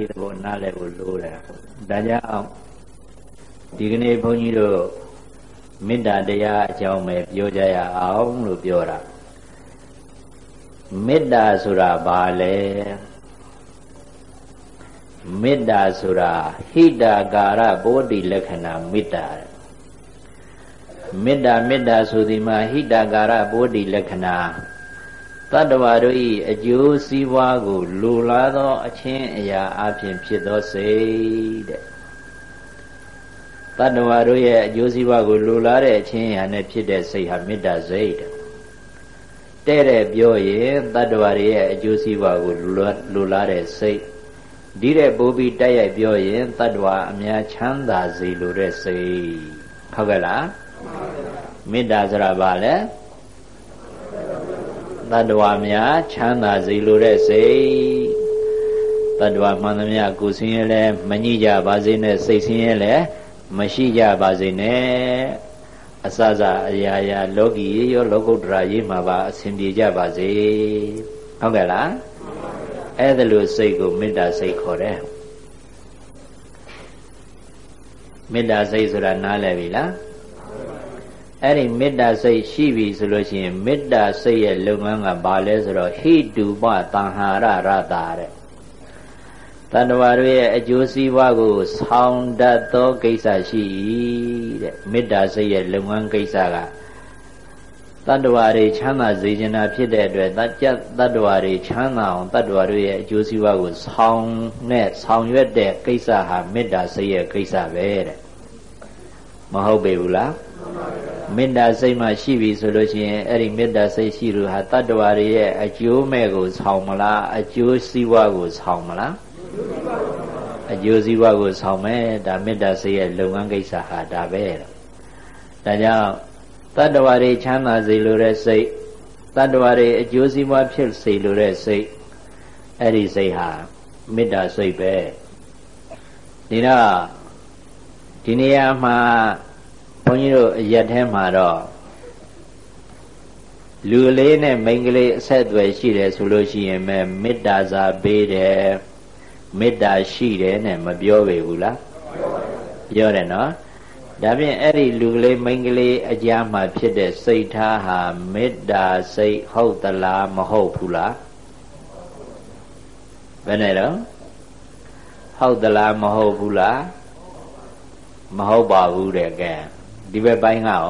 ဒီဘောနားလည်ဖို့လိုတယ်ဒါကြောင့်ဒီကနေ့ဘုန်းကြီးတို့မေတ္တာတရားအကြောင်းပဲပြောကြရအောင်လို့ပြောတာမေတ္တာဆိုတာဘာလဲမေတ္တာဆိုတာဟိတာကာရဘောဓိလက္ခဏာမေတ္တာမေတ္တာမေတ္တာဆိုဒီမှာဟိတာကာရဘောဓိလက္ခဏာ တတ္တဝါတို့၏အကျိုးစီးပွားကိုလူလာသောအချင်းအရာအပြင်ဖြစ်သောစိတ်တဲ့တတ္တဝါတို့ရဲ့အကျိုးစီးပွားကိုလူလာတဲ့အချင်းအရာနဲ့ဖြစ်တဲ့စိတ်ဟာမေတ္တာစိတ်တဲ့တဲ့ပြောရင်တတ္တဝါတွေရဲ့အကျိုးစီးပွားကိုလူလာတဲ့စိတ်ဒီတဲ့ပိုးပြီးတိုက်ရိုက်ပြောရင်တတ္တဝါအများချမ်းသာစေလိုတဲ့စိတ်ဟုတ်ကဲ့လားမေတ္တာဆိုတာဘာလဲ တတ္တဝါများချမ်းသာစေလိုတဲ့စိတ်တတ္တဝါမှန်သမျှကိုယ်ဆင်းရဲလဲမညှိကြပါစေနဲ့စိတ်ဆင်းရဲလဲမရှိကြပါစေနဲ့အစစအရာရာလောကီရောလောကုတ္တရာရေးမှာပါအစဉ်ပြေကြပါစေဟုတ်ကဲ့လားအဲ့ဒါလို့စိတ်ကိုမေတ္တာစိတ်ခေါ်တယ်မေတ္တာစိတ်ဆိုတာနားလည်ပြီလား အဲ့ဒီမေတ္တာစိတ်ရှိပြီဆိုလို့ရှိရင်မေတ္တာစိတ်ရဲ့လုပ်ငန်းကဘာလဲဆိုတော့ဟိတုပတံဟာရရတာတဲ့တဏ္ဍဝါတို့ရဲ့အကျိုးစီးပွားကိုဆောင်တတ်သောကိစ္စရှိတဲ့မေတ္တာစိတ်ရဲ့လုပ်ငန်းကိစ္စကတတ္တဝါတွေချမ်းသာစေချင်တာဖြစ်တဲ့အတွက်တကြတတ္တဝါတွေချမ်းသာအောင်တတ္တဝါတို့ရဲ့အကျိုးစီးပွားကိုဆောင်နဲ့ဆောင်ရွက်တဲ့ကိစ္စဟာမေတ္တာစိတ်ရဲ့ကိစ္စပဲတဲ့မဟုတ်ပေဘူးလား မေတ္တာစိတ်မှရှိပြီဆိုလို့ရှိရင်အဲ့ဒီမေတ္တာစိတ်ရှိလို့ဟာတတ္တဝါတွေရဲ့အကျိုးမဲ့ကိုဆောင်မလားအကျိုးစီးပွားကိုဆောင်မလားအကျိုးစီးပွားကိုဆောင်မယ်ဒါမေတ္တာစိတ်ရဲ့လုပ်ငန်းကိစ္စဟာဒါပဲဒါကြောင့်တတ္တဝါတွေချမ်းသာစေလိုတဲ့စိတ်တတ္တဝါတွေအကျိုးစီးပွားဖြစ်စေလိုတဲ့စိတ်အဲ့ဒီစိတ်ဟာမေတ္တာစိတ်ပဲဒီတော့ဒီနေရာမှာဘု န်းကြီးတို့အရက်ထဲမှာတော့လူကလေးနဲ့မိန်းကလေးအဆက်အသွယ်ရှိတယ်ဆိုလို့ရှိရင်ပဲမေတ္တာစာပေးတယ်မေတ္တာရှိတယ်နဲ့မပြောပေဘူးလားပြောတယ်နော်ဒါဖြင့်အဲ့ဒီလူကလေးမိန်းကလေးအကြားမှာဖြစ်တဲ့စိတ်ထားဟာမေတ္တာစိတ်ဟုတ်သလားမဟုတ်ဘူးလားဘယ်နဲ့တော့ဟုတ်သလားမဟုတ်ဘူးလားမဟုတ်ပါဘူးတဲ့ကဲ ဒီဘက်ပိုင်းကရော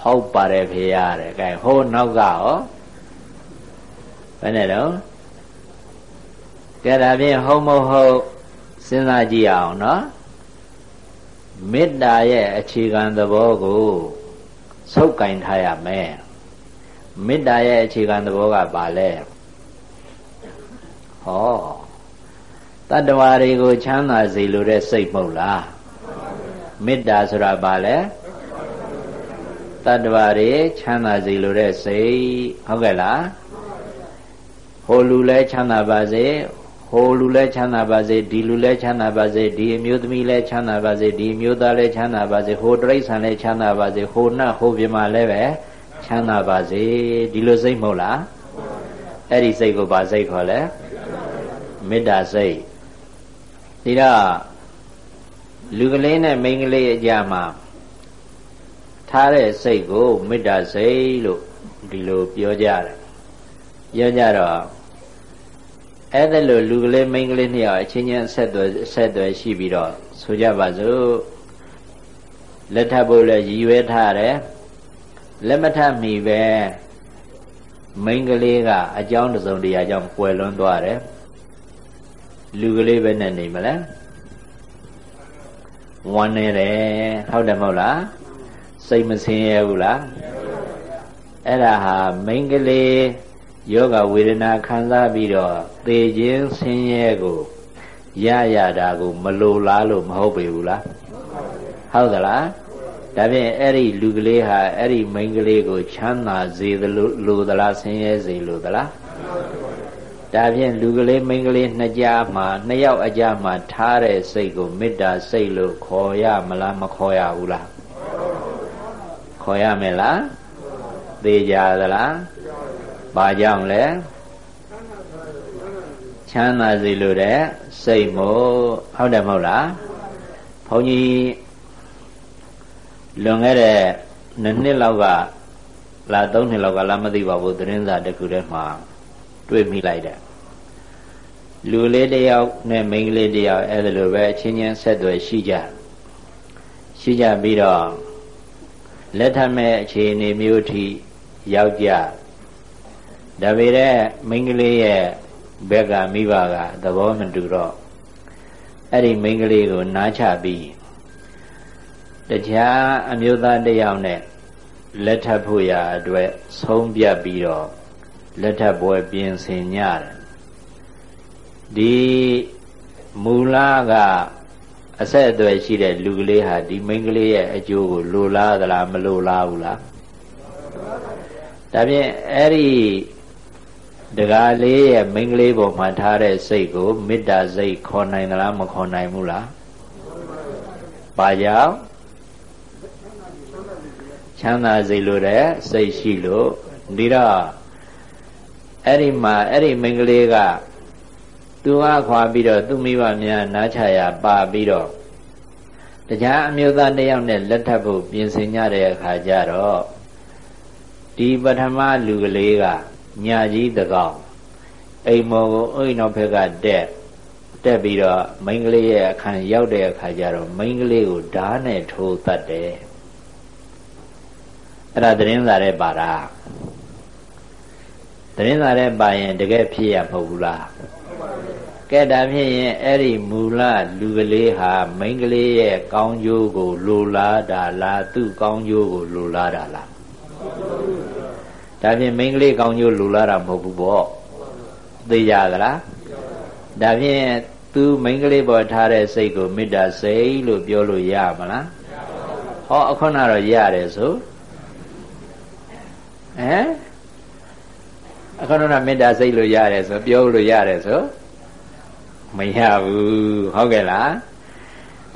ဟုတ်ပါတယ်ဖေရတဲ့ကဲဟိုးနောက်ကရောဘယ်နဲ့တော့ကဲဒါဖြင့်ဟုတ်မဟုတ်စဉ်းစားကြည့်အောင်နော်မေတ္တာရဲ့အခြေခံသဘောကိုဆုပ်ကင်ထားရမယ်မေတ္တာရဲ့အခြေခံသဘောကဘာလဲဟောတတ္တဝါတွေကိုချမ်းသာစေလိုတဲ့စိတ်မဟုတ်လား မေတ္တာဆိုတာဘာလဲတတ္တဝါတွေချမ်းသာစေလိုတဲ့စိတ်ဟုတ်ကဲ့လားဟိုလူလဲချမ်းသာပါစေဟိုလူလဲချမ်းသာပါစေဒီလူလဲချမ်းသာပါစေဒီအမျိုးသမီးလဲချမ်းသာပါစေဒီအမျိုးသားလဲချမ်းသာပါစေဟိုတရိษံလဲချမ်းသာပါစေဟိုနတ်ဟိုပြမလဲပဲချမ်းသာပါစေဒီလိုစိတ်မဟုတ်လားအဲ့ဒီစိတ်ကိုဗာစိတ်ခေါ်လဲမေတ္တာစိတ်ဒီတော့ လူကလေးနဲ့မိန်းကလေးအကြမှာထားတဲ့စိတ်ကိုမေတ္တာစိတ်လို့ဒီလိုပြောကြတယ်ပြောကြတော့အဲ့ဒါလို့လူကလေးမိန်းကလေးနှစ်ယောက်အချင်းချင်းဆက်သွယ်ဆက်သွယ်ရှိပြီးတော့ဆိုကြပါစို့လက်ထပ်ဖို့လည်းရည်ရွယ်ထားတယ်လက်မထပ်မိပဲမိန်းကလေးကအကြောင်းတစုံတရာကြောင့်ကွယ်လွန်သွားတယ်လူကလေးပဲနဲ့နေမလဲ ဝမ်းနေတယ်ဟုတ်တယ်မဟုတ်လားစိတ်မဆင်းရဲဘူးလားအဲ့ဒါဟာမိန်းကလေးယောဂဝေဒနာခံစားပြီးတော့သေခြင်းဆင်းရဲကိုရရတာကိုမလိုလားလို့မဟုတ်ပေဘူးလားဟုတ်သလားဒါဖြင့်အဲ့ဒီလူကလေးဟာအဲ့ဒီမိန်းကလေးကိုချမ်းသာစေသလိုလိုသလားဆင်းရဲစေလိုသလား ဒါဖြင့်လူကလေးမိန်းကလေးနှစ်ကြားမှာနှစ်ယောက်အကြားမှာထားတဲ့စိတ်ကိုမေတ္တာစိတ်လို့ခေါ်ရမလားမခေါ်ရဘူးလားခေါ်ရမယ်လားသေကြသလားဘာကြောင့်လဲချမ်းသာစေလိုတဲ့စိတ်မို့ဟုတ်တယ်မဟုတ်လားဘုန်းကြီးလွန်ခဲ့တဲ့နှစ်နှစ်လောက်ကလာသုံးနှစ်လောက်ကလာမသိပါဘူးသတင်းစာတစ်ခုထဲမှာတွေ့မိလိုက်တယ် လူလေးတယောက်နဲ့မိန်းကလေးတယောက်အဲ့ဒါလိုပဲအချင်းချင်းဆက်သွယ်ရှိကြရှိကြပြီးတော့လက်ထမဲ့အခြေအနေမျိုးထိရောက်ကြဒါပေမဲ့မိန်းကလေးရဲ့ဘက်ကမိဘကသဘောမတူတော့အဲ့ဒီမိန်းကလေးကိုနားချပြီးတခြားအမျိုးသားတယောက်နဲ့လက်ထပ်ဖို့ရာအတွက်ဆုံးပြတ်ပြီးတော့လက်ထပ်ပွဲပြင်ဆင်ညတယ် ဒီမူလကအဆက်အသွယ်ရှိတဲ့လူကလေးဟာဒီမိန်းကလေးရဲ့အကျိုးကိုလိုလားသလားမလိုလားဘူးလားဒါဖြင့်အဲ့ဒီတကားလေးရဲ့မိန်းကလေးပေါ်မှာထားတဲ့စိတ်ကိုမေတ္တာစိတ်ခေါ်နိုင်သလားမခေါ်နိုင်ဘူးလားဘာကြောင့်ချမ်းသာစေလိုတဲ့စိတ်ရှိလို့ဒီတော့အဲ့ဒီမှာအဲ့ဒီမိန်းကလေးက သူအားခွာပြီးတော့သူမိဘများနားချရာပါပြီးတော့တရားအမျိုးသားတယောက်နဲ့လက်ထပ်ဖို့ပြင်ဆင်ကြတဲ့အခါကျတော့ဒီပထမလူကလေးကညာကြီးတကောင်အိမ်မော်ကိုအိမ်နောက်ဘက်ကတက်တက်ပြီးတော့မိန်းကလေးရဲ့အခန်းရောက်တဲ့အခါကျတော့မိန်းကလေးကိုဓာတ်နဲ့ထိုးတတ်တယ်အဲ့ဒါသတင်းစာတဲ့ပါတာသတင်းစာတဲ့ပါရင်တကယ်ဖြစ်ရမဟုတ်ဘူးလား ကဲဒါဖြစ်ရင်အဲ့ဒီမူလလူကလေးဟာမိန်းကလေးရဲ့ကောင်းကျိုးကို လိုလားတာလားသူ့ကောင်းကျိုးကိုလိုလားတာလားဒါဖြင့်မိန်းကလေးကောင်းကျိုးလိုလားတာမဟုတ်ဘူးပေါ့သိကြသလားဒါဖြင့်သူမိန်းကလေးပေါ်ထားတဲ့စိတ်ကိုမေတ္တာစိတ်လို့ပြောလို့ရမလားဟောအခုနတော့ရတယ်ဆိုဟမ်အခုနကမေတ္တာစိတ်လို့ရတယ်ဆိုပြောလို့ရတယ်ဆို မရဘူးဟုတ်ကဲ့လား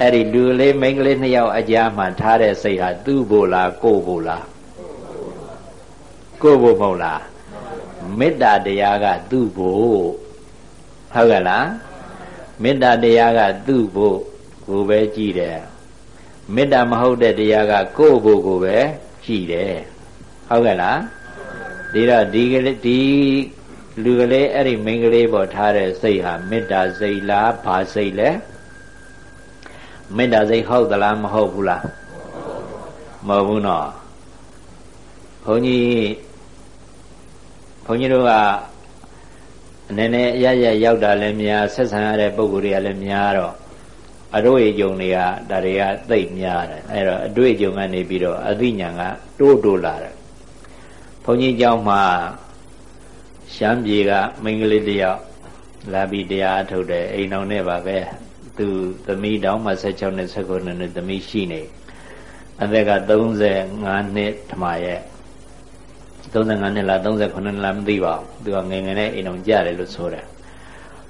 အဲ့ဒီလူလေးမိန်းကလေးနှစ်ယောက်အကြားမှာထားတဲ့စိတ်ဟာသူ့ဘို့လားကိုယ့်ဘို့လားကိုယ့်ဘို့မဟုတ်လားမေတ္တာတရားကသူ့ဘို့ဟုတ်ကဲ့လားမေတ္တာတရားကသူ့ဘို့ကိုပဲကြည်တယ်မေတ္တာမဟုတ်တဲ့တရားကကိုယ့်ဘို့ကိုပဲကြည်တယ်ဟုတ်ကဲ့လားဒီတော့ဒီကလေးဒီ လူကလေးအဲ့ဒီမိန်းကလေးပေါ်ထားတဲ့စိတ်ဟာမေတ္တာစိတ်လားဘာစိတ်လဲမေတ္တာစိတ်ဟုတ်သလားမဟုတ်ဘူးလားမဟုတ်ဘူးနော်ဘုန်းကြီးဘုန်းကြီးတို့ကနည်းနည်းအရရရောက်တာလည်းများဆက်ဆံရတဲ့ပုံကိုယ်တွေကလည်းများတော့အတွေ့အကြုံတွေကဒါတွေကသိပ်များတယ်အဲတော့အတွေ့အကြုံကနေပြီးတော့အသိဉာဏ်ကတိုးတိုးလာတယ်ဘုန်းကြီးเจ้าမှာ ရှမ်းပြည်ကမိန်းကလေးတယောက်လာပြီးတရားအထုတ်တယ်အိမ်တော်နဲ့ပါပဲသူသမီးတောင်မှ16နှစ်19နှစ်သမီးရှိနေအသက်က35နှစ်ထမရဲ့35နှစ်လား39နှစ်လားမသိပါဘူးသူကငယ်ငယ်နဲ့အိမ်တော်ကြတယ်လို့ဆိုတယ်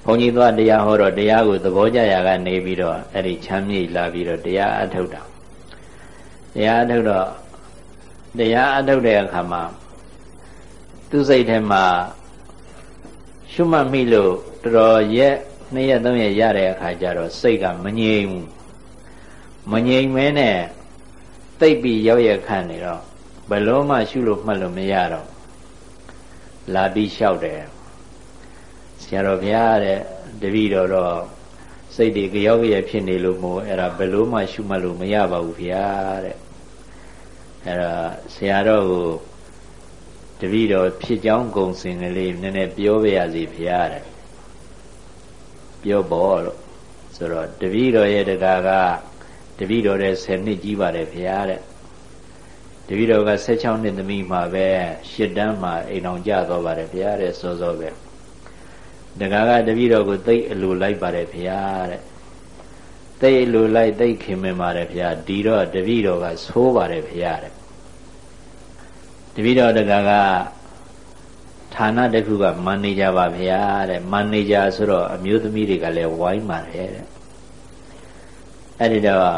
ဘုန်းကြီးသွားတရားဟောတော့တရားကိုသဘောကျရာကနေပြီးတော့အဲ့ဒီချမ်းမြေ့လာပြီးတော့တရားအထုတ်တာတရားအထုတ်တော့တရားအထုတ်တဲ့အခါမှာသူစိတ်ထဲမှာ ရှုမှတ်မိလို့တော်တော်ရက်နှစ်ရက်သုံးရက်ရတဲ့အခါကျတော့စိတ်ကမငြိမ်ဘူးမငြိမ်မဲနဲ့သိပ်ပြီးရောက်ရခန့်နေတော့ဘယ်လုံးမှရှုလို့မှတ်လို့မရတော့လာပြီးလျှောက်တယ်ဆရာတော်ဘုရားတဲ့တပည့်တော်တော့စိတ်တွေကြောက်ရဖြစ်နေလို့မို့အဲ့ဒါဘယ်လို့မှရှုမှတ်လို့မရပါဘူးဘုရားတဲ့အဲ့ဒါဆရာတော်ကို တပည့်တော်ဖြစ်ကြောင်းဂုံစင်ကလေးနည်းနည်းပြောပြရစီဘုရားတဲ့ပြောပေါ်လို့ဆိုတော့တပည့်တော်ရဲ့တကာကတပည့်တော်တဲ့10နှစ်ကြီးပါတယ်ဘုရားတဲ့တပည့်တော်က16နှစ်သမီးမှာပဲရှစ်တန်းမှာအိမ်အောင်ကြသွားပါတယ်ဘုရားတဲ့စောစောပဲတကာကတပည့်တော်ကိုသိအလိုလိုက်ပါတယ်ဘုရားတဲ့သိအလိုလိုက်သိခင်မင်ပါတယ်ဘုရားဒီတော့တပည့်တော်ကသိုးပါတယ်ဘုရားတဲ့ တပည့်တော်တကကဌာနတစ်ခုကမန်နေဂျာပါဗျာတဲ့မန်နေဂျာဆိုတော့အမျိုးသမီးတွေကလည်းဝိုင်းပါတယ်တဲ့အဲ့ဒီတော့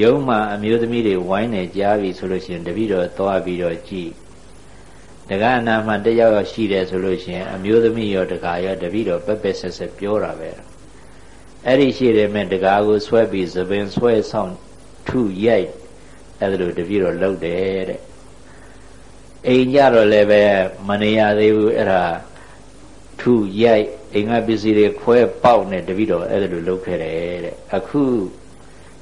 ယုံမှအမျိုးသမီးတွေဝိုင်းနေကြပြီဆိုလို့ရှိရင်တပည့်တော်သွားပြီးတော့ကြည်တက္ကနာမှာတယောက်ယောက်ရှိတယ်ဆိုလို့ရှိရင်အမျိုးသမီးရောတက္ကရောတပည့်တော်ပက်ပက်ဆက်ဆက်ပြောတာပဲအဲ့ဒီရှိတယ်မဲ့တက္ကကိုဆွဲပြီးသပင်ဆွဲဆောင်ထုရိုက်အဲ့ဒါလိုတပည့်တော်လှုပ်တယ်တဲ့ အိမ်ကြတော့လည်းပဲမနေရသေးဘူးအဲ့ဒါထုရိုက်အိမ်ကပစ္စည်းတွေခွဲပေါက်နေတပည့်တော်အဲ့ဒါလိုလုပ်ခဲ့တယ်တဲ့အခု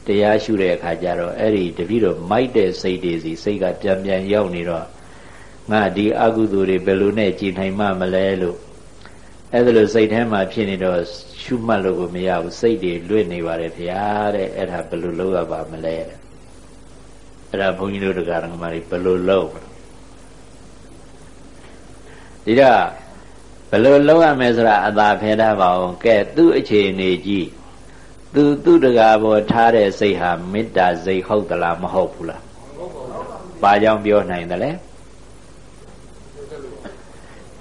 တရားရှုတဲ့အခါကျတော့အဲ့ဒီတပည့်တော်မိုက်တဲ့စိတ်တွေစီစိတ်ကပြန်ပြန်ရောက်နေတော့ငါဒီအကုသိုလ်တွေဘယ်လိုနဲ့ကြည်နိုင်မှမလဲလို့အဲ့ဒါလိုစိတ်ထဲမှာဖြစ်နေတော့ရှုမှတ်လို့ကိုမရဘူးစိတ်တွေလွတ်နေပါတယ်ဗျာတဲ့အဲ့ဒါဘယ်လိုလုပ်ရပါမလဲတဲ့အဲ့ဒါဘုန်းကြီးတို့တရားဓမ္မတွေဘယ်လိုလုပ် ဒီတော့ဘယ်လိုလုပ်ရမလဲဆိုတာအသာဖယ်တတ်ပါအောင်ကဲသူ့အခြေအနေကြီးသူသူ့တကားပေါ်ထားတဲ့စိတ်ဟာမေတ္တာစိတ်ဟုတ်သလားမဟုတ်ဘူးလားဘာကြောင့်ပြောနိုင်တယ်လဲ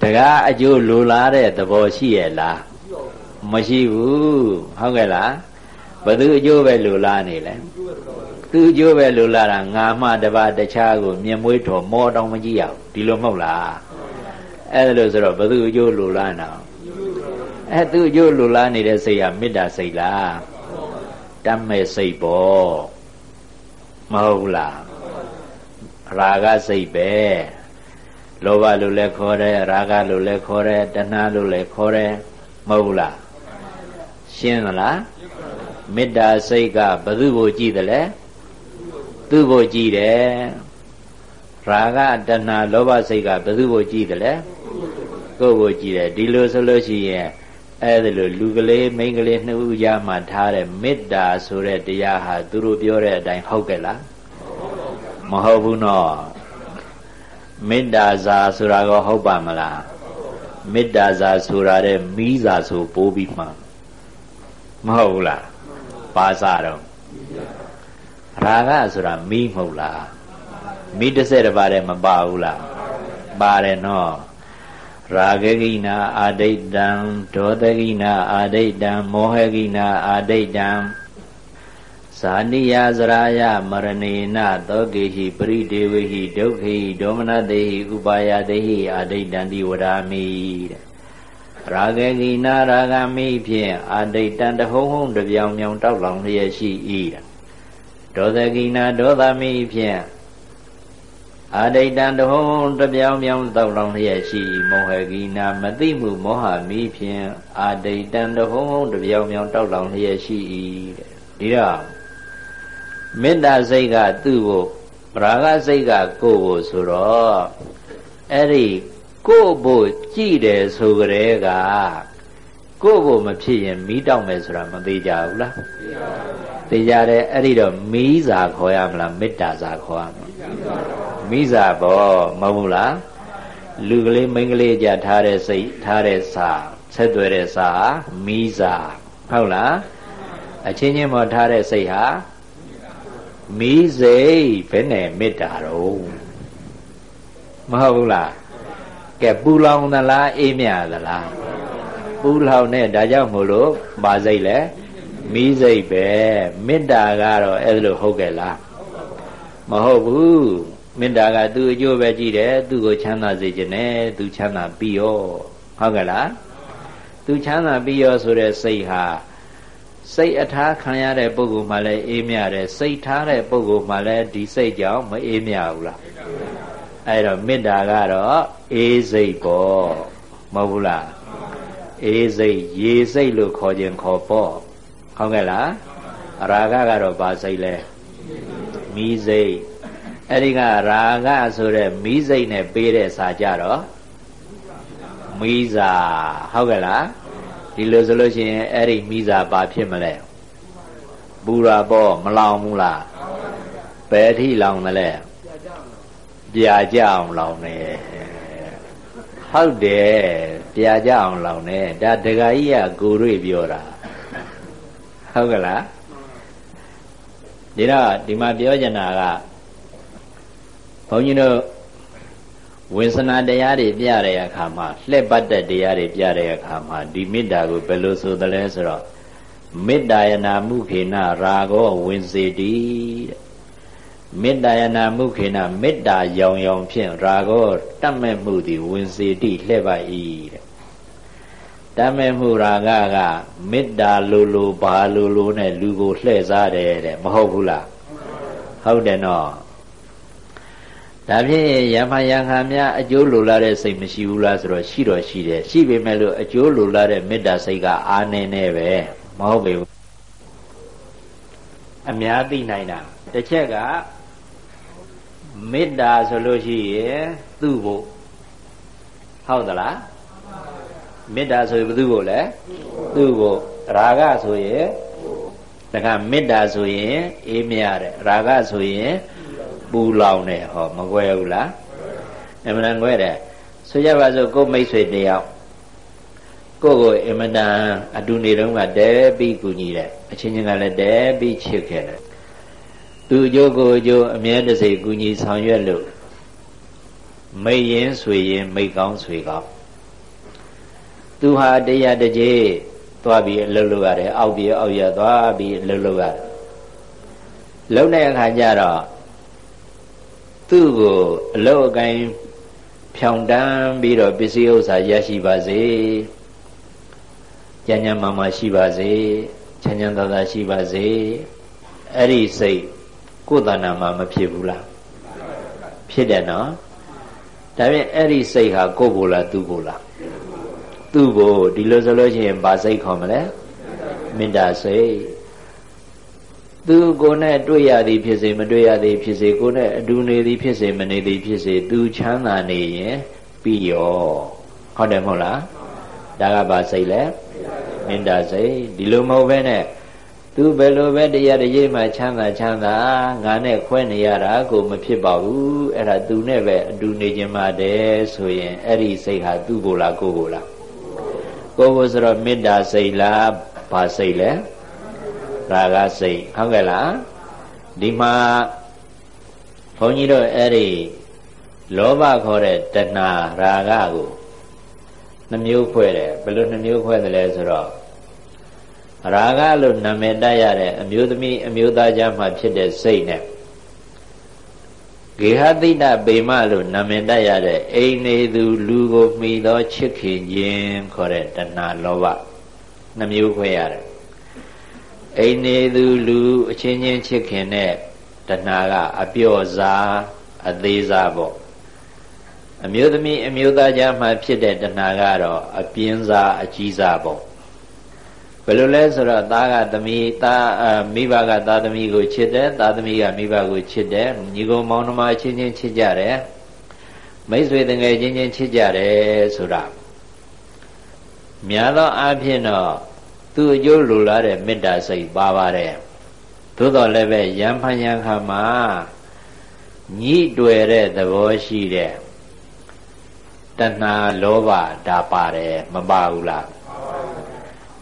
တကားအကျိုးလိုလားတဲ့သဘောရှိရဲ့လားမရှိဘူးဟုတ်ကဲ့လားဘသူအကျိုးပဲလိုလားနေလဲသူအကျိုးပဲလိုလားတာငါမှတပါတခြားကိုမြင်မွေးတော်မောတောင်မကြည့်ရဘူးဒီလိုမဟုတ်လား အဲ့ဒါလို့ဆိုတော့ဘသူအကျိုးလိုလားနော်အဲ့သူအကျိုးလိုလားနေတဲ့စိတ်ကမေတ္တာစိတ်လားတတ်မဲ့စိတ်ပေါ့မဟုတ်လားရာဂစိတ်ပဲလောဘလို့လည်းခေါ်တယ်ရာဂလို့လည်းခေါ်တယ်တဏှာလို့လည်းခေါ်တယ်မဟုတ်လားရှင်းသလားမေတ္တာစိတ်ကဘသူ့ကိုကြည့်တယ်လဲသူ့ကိုကြည့်တယ်ရာဂတဏှာလောဘစိတ်ကဘသူ့ကိုကြည့်တယ်လဲ ကိုယ့်ကိုကြည့်တယ်ဒီလိုဆိုလို့ရှိရင်အဲ့ဒါလိုလူကလေးမိန်းကလေးနှစ်ဦးကြားမှာထားတဲ့မေတ္တာဆိုတဲ့တရားဟာသူတို့ပြောတဲ့အတိုင်းဟုတ်ကဲ့လားမဟုတ်ဘူးနော်မေတ္တာစာဆိုတာကဟုတ်ပါမလားမေတ္တာစာဆိုတာတဲ့မိစာဆိုပိုးပြီးမှမဟုတ်ဘူးလားပါစာတော့ရာဂဆိုတာမိမဟုတ်လားမိတစ်စက်တစ်ပါးတည်းမပါဘူးလားပါတယ်နော် ရာဂကိနာအာဒိတံဒေါသကိနာအာဒိတံမောဟကိနာအာဒိတံဇာနိယဇရာယမရဏေနသောကေဟိပရိဒေဝဟိဒုက္ခိဒေါမနတေဟိဥပါယတေဟိအာဒိတံတိဝရာမိတဲ့ရာဂကိနာရာဂမိဖြင့်အာဒိတံတဟုံဟုံတပြောင်မြောင်တောက်လောင်လျက်ရှိ၏ဒေါသကိနာဒေါသမိဖြင့် အာဒိတံတဟုံတပြောင်ပြောင်တောက်လောင်လျက်ရှိမောဟကိနာမသိမှုမောဟမိဖြင့်အာဒိတံတဟုံတပြောင်ပြောင်တောက်လောင်လျက်ရှိ၏တဲ့ဒီတော့မေတ္တာစိတ်ကသူ့ကိုရာဂစိတ်ကကိုယ့်ကိုဆိုတော့အဲ့ဒီကိုယ့်ဘို့ကြည်တယ်ဆိုကြတဲ့ကကိုယ့်ကိုမဖြစ်ရင်မီးတောက်မယ်ဆိုတာမသေးကြဘူးလားသိကြတယ်အဲ့ဒီတော့မီးစာခေါ်ရမလားမေတ္တာစာခေါ်ရမလား မိစာပေါ့မဟုတ်ဘူးလားလူကလေးမိန်းကလေးကြထားတဲ့စိတ်ထားတဲ့စာဆက်သွဲတဲ့စာမိစာဟုတ်လားအချင်းချင်းပေါ်ထားတဲ့စိတ်ဟာမိစိတ်ဘယ်နဲ့မေတ္တာတော့မဟုတ်ဘူးလားကဲပူလောင်သလားအေးမြသလားပူလောင်နဲ့ဒါကြောင့်မို့လို့ပါစိတ်လဲမိစိတ်ပဲမေတ္တာကတော့အဲ့လိုဟုတ်ကဲ့လားမဟုတ်ဘူး မေတ္တာကသူ့အကျိုးပဲကြည့်တယ်သူ့ကိုချမ်းသာစေခြင်းနဲ့သူချမ်းသာပြီးရောဟုတ်ကဲ့လားသူချမ်းသာပြီးရောဆိုတဲ့စိတ်ဟာစိတ်အထားခံရတဲ့ပုဂ္ဂိုလ်မှလည်းအေးမြတယ်စိတ်ထားတဲ့ပုဂ္ဂိုလ်မှလည်းဒီစိတ်ကြောင့်မအေးမြဘူးလားအဲ့တော့မေတ္တာကတော့အေးစိတ်ပေါ့မဟုတ်ဘူးလားအေးစိတ်ရေစိတ်လို့ခေါ်ခြင်းခေါ်ပေါ့ဟုတ်ကဲ့လားရာဂကတော့ဘာစိတ်လဲမီးစိတ် အဲ့ဒီကရာဂဆိုတဲ့မီးစိတ်နဲ့ပေးတဲ့စာကြတော့မီးစာဟုတ်ကဲ့လားဒီလိုဆိုလို့ရှိရင်အဲ့ဒီမီးစာဘာဖြစ်မလဲပူရာပေါ့မလောင်ဘူးလားဘယ်ထိလောင်မလဲပြာကြအောင်လောင်နေဟုတ်တယ်ပြာကြအောင်လောင်နေဒါဒကာကြီးကကိုရွေပြောတာဟုတ်ကဲ့လားဒီတော့ဒီမှာပြောချင်တာကဘု န်းကြီးတို့ဝိသနာတရားတွေပြတဲ့အခါမှာလှက်ပတ်တဲ့တရားတွေပြတဲ့အခါမှာဒီမေတ္တာကိုဘယ်လိုဆိုသလဲဆိုတော့မေတ္တာယနာမှုခေနရာဂောဝင်စေတိတဲ့မေတ္တာယနာမုခေနမေတ္တာရောင်ရောင်ဖြင့်ရာဂောတတ်မဲ့မှုသည်ဝင်စေတိလှဲ့ပါ၏တဲ့တတ်မဲ့မှုရာဂကမေတ္တာလိုလိုဘာလိုလိုနဲ့လူကိုလှဲ့စားတယ်တဲ့မဟုတ်ဘူးလားဟုတ်တယ်နော် ဒါဖြင့်ယမယံခံများအကျိုးလိုလားတဲ့စိတ်မရှိဘူးလားဆိုတော့ရှိတော့ရှိတယ်ရှိပေမဲ့လို့အကျိုးလိုလားတဲ့မေတ္တာစိတ်ကအာနေနေပဲမဟုတ်ပေဘူးအများသိနိုင်တာတစ်ချက်ကမေတ္တာဆိုလို့ရှိရင်သူ့ဖို့ဟုတ်သလားမေတ္တာဆိုရင်ဘယ်သူ့ဖို့လဲသူ့ဖို့ရာဂဆိုရင်တခါမေတ္တာဆိုရင်အေးမြတဲ့ရာဂဆိုရင် ပူလောင်တယ်ဟောမကွဲဘူးလားအမှန်တန်ကွဲတယ်ဆိုကြပါစို့ကိုမိတ်ဆွေတယောက်ကိုကိုအမှန်တန်အတူနေတော့ကတဲပြီးကူညီတယ်အချင်းချင်းကလည်းတဲပြီးချစ်ခဲ့တယ်သူအကျိုးကိုအကျိုးအမြဲတစေကူညီဆောင်ရွက်လို့မိတ်ရင်ဆွေရင်မိတ်ကောင်းဆွေကောင်းသူဟာတရားတကြီးသွားပြီးအလုပ်လုပ်ရတယ်အောက်ပြီးအောက်ရသွားပြီးအလုပ်လုပ်ရတယ်လုံတဲ့အခါကျတော့ သူ့ကိုအလုပ်အကိုင်းဖြောင်တန်းပြီးတော့ပစ္စည်းဥစ္စာရရှိပါစေကြံ့ကြံ့မာမာရှိပါစေချမ်းချမ်းသာသာရှိပါစေအဲ့ဒီစိတ်ကိုယ်တဏ္ဍာမှာမဖြစ်ဘူးလားဖြစ်တယ်နော်ဒါဖြင့်အဲ့ဒီစိတ်ဟာကိုယ်ကိုလားသူ့ကိုလားသူ့ကိုဒီလိုဆိုလို့ရှိရင်ဗာစိတ်ခေါ်မလဲမေတ္တာစိတ် သူကိုယ်နဲ့တွေ့ရသည်ဖြစ်စေမတွေ့ရသည်ဖြစ်စေကိုယ်နဲ့အတူနေသည်ဖြစ်စေမနေသည်ဖြစ်စေသူချမ်းသာနေရင်ပြီးရောဟုတ်တယ်မဟုတ်လားဒါကဗာစိတ်လဲမေတ္တာစိတ်ဒီလိုမဟုတ်ဘဲနဲ့သူဘယ်လိုပဲတရားတည်းမှချမ်းသာချမ်းသာငါနဲ့ခွဲနေရတာကိုမဖြစ်ပါဘူးအဲ့ဒါသူနဲ့ပဲအတူနေခြင်းပါတယ်ဆိုရင်အဲ့ဒီစိတ်ဟာသူ့ကိုလားကိုကိုလားကိုကိုဆိုတော့မေတ္တာစိတ်လားဘာစိတ်လဲ ရာဂစိတ်ဟုတ်ကဲ့လားဒီမှာဘုန်းကြီးတို့အဲ့ဒီလောဘခေါ်တဲ့တဏှာရာဂကိုနှမျိုးခွဲတယ်ဘယ်လိုနှမျိုးခွဲတယ်လဲဆိုတော့ရာဂလို့နာမည်တတ်ရတဲ့အမျိုးသမီးအမျိုးသားကြားမှာဖြစ်တဲ့စိတ်နဲ့ဂေဟတိတပေမလို့နာမည်တတ်ရတဲ့အိနေသူလူကိုမှီသောချစ်ခင်ခြင်းခေါ်တဲ့တဏှာလောဘနှမျိုးခွဲရတယ် အိနေသူလူအချင်းချင်းချစ်ခင်တဲ့တဏှာကအပြော့စားအသေးစားပေါ့အမျိုးသမီးအမျိုးသားကြားမှာဖြစ်တဲ့တဏှာကတော့အပြင်းစားအကြီးစားပေါ့ဘယ်လိုလဲဆိုတော့သားကသမီးသားမိဘကသားသမီးကိုချစ်တယ်သားသမီးကမိဘကိုချစ်တယ်ညီကောင်မောင်နှမချင်းချင်းချစ်ကြတယ်မိတ်ဆွေတငယ်ချင်းချင်းချစ်ကြတယ်ဆိုတာများသောအားဖြင့်တော့ သူ့အကျိုးလိုလားတဲ့မေတ္တာစိတ်ပါပါတယ်သို့တော်လည်းပဲယံဖန်ယံခါမှာညှိတွေ့တဲ့သဘောရှိတဲ့တဏှာလောဘဒါပါတယ်မပါဘူးလား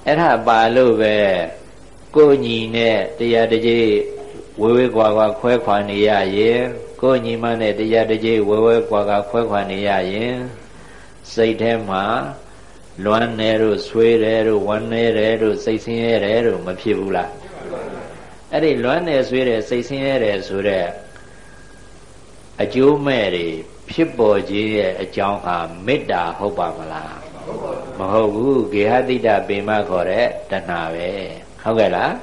အဲ့ဒါပါလို့ပဲကိုညီနဲ့တရားတကြီးဝေဝေကွာကွာခွဲခွာနေရရင်ကိုညီမနဲ့တရားတကြီးဝေဝေကွာကွာခွဲခွာနေရရင်စိတ်ထဲမှာ လွမ်းနေတို့ဆွေးတယ်တို့ဝမ်းနေတယ်တို့စိတ်ဆင်းရဲတယ်တို့မဖြစ်ဘူးလားအဲ့ဒီလွမ်းနေဆွေးတယ်စိတ်ဆင်းရဲတယ်ဆိုတဲ့အကျိုးမဲ့တွေဖြစ်ပေါ်ခြင်းရဲ့အကြောင်းဟာမေတ္တာဟုတ်ပါမလားမဟုတ်ဘူးဂေဟတိတပေမခေါ်တဲ့တဏှာပဲဟုတ်ကဲ့လား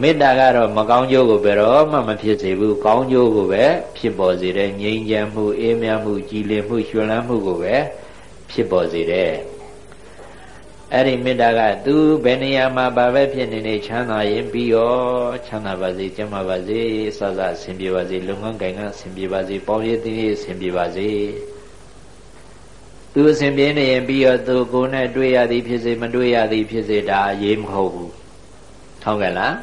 မေတ္တာကတော့မကောင်းကျိုးကိုဘယ်တော့မှမဖြစ်စေဘူးကောင်းကျိုးကိုပဲဖြစ်ပေါ်စေတယ်ငြိမ်းချမ်းမှုအေးမြတ်မှုကြည်လင်မှုရွှင်လန်းမှုကိုပဲဖြစ်ပေါ်စေတယ် အဲ့ဒီမေတ္တာကသူဘယ်နေရာမှာဘာပဲဖြစ်နေနေချမ်းသာရင်ပြီးရောချမ်းသာပါစေကျမ်းမာပါစေစသအဆင်ပြေပါစေလုံငန်းကိုင်ကအဆင်ပြေပါစေပေါင်းရည်တည်ရည်အဆင်ပြေပါစေသူအစဉ်ပြေးနေရင်ပြီးတော့သူကိုယ်နဲ့တွေ့ရသည်ဖြစ်စေမတွေ့ရသည်ဖြစ်စေဒါအရေးမဟုတ်ဘူးဟုတ်ကဲ့လား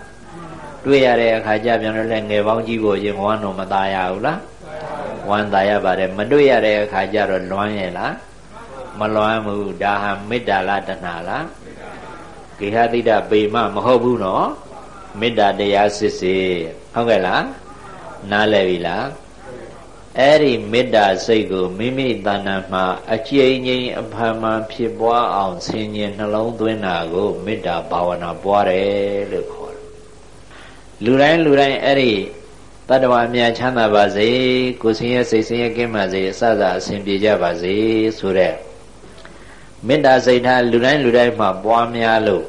တွေ့ရတဲ့အခါကျပြန်တော့လည်းငယ်ပေါင်းကြီးကိုရင်ဝမ်းတော့မသားရဘူးလားဝမ်းသာရပါတယ်မတွေ့ရတဲ့အခါကျတော့လွမ်းရဲ့လား မလွမ်းဘူးဒါဟာမေတ္တာလားတဏှာလားဂေဟတိတပေမမဟုတ်ဘူးနော်မေတ္တာတရားစစ်စေဟုတ်ကဲ့လားနားလည်ပြီလားအဲ့ဒီမေတ္တာစိတ်ကိုမိမိတဏ္ဍာမှာအကျဉ်းချင်းအဖန်မှန်ဖြစ်ပွားအောင်ဆင်ញင်နှလုံးသွင်းတာကိုမေတ္တာဘာဝနာပွားတယ်လို့ခေါ်တယ်လူတိုင်းလူတိုင်းအဲ့ဒီတတ္တဝအမြတ်ချမ်းသာပါစေကိုယ်စင်ရဲ့စိတ်စင်ရဲ့ကင်းပါစေအစစအစဉ်ပြေကြပါစေဆိုတဲ့ မေတ္တာစိတ်ထားလူတိုင်းလူတိုင်းမှာပွားများလို့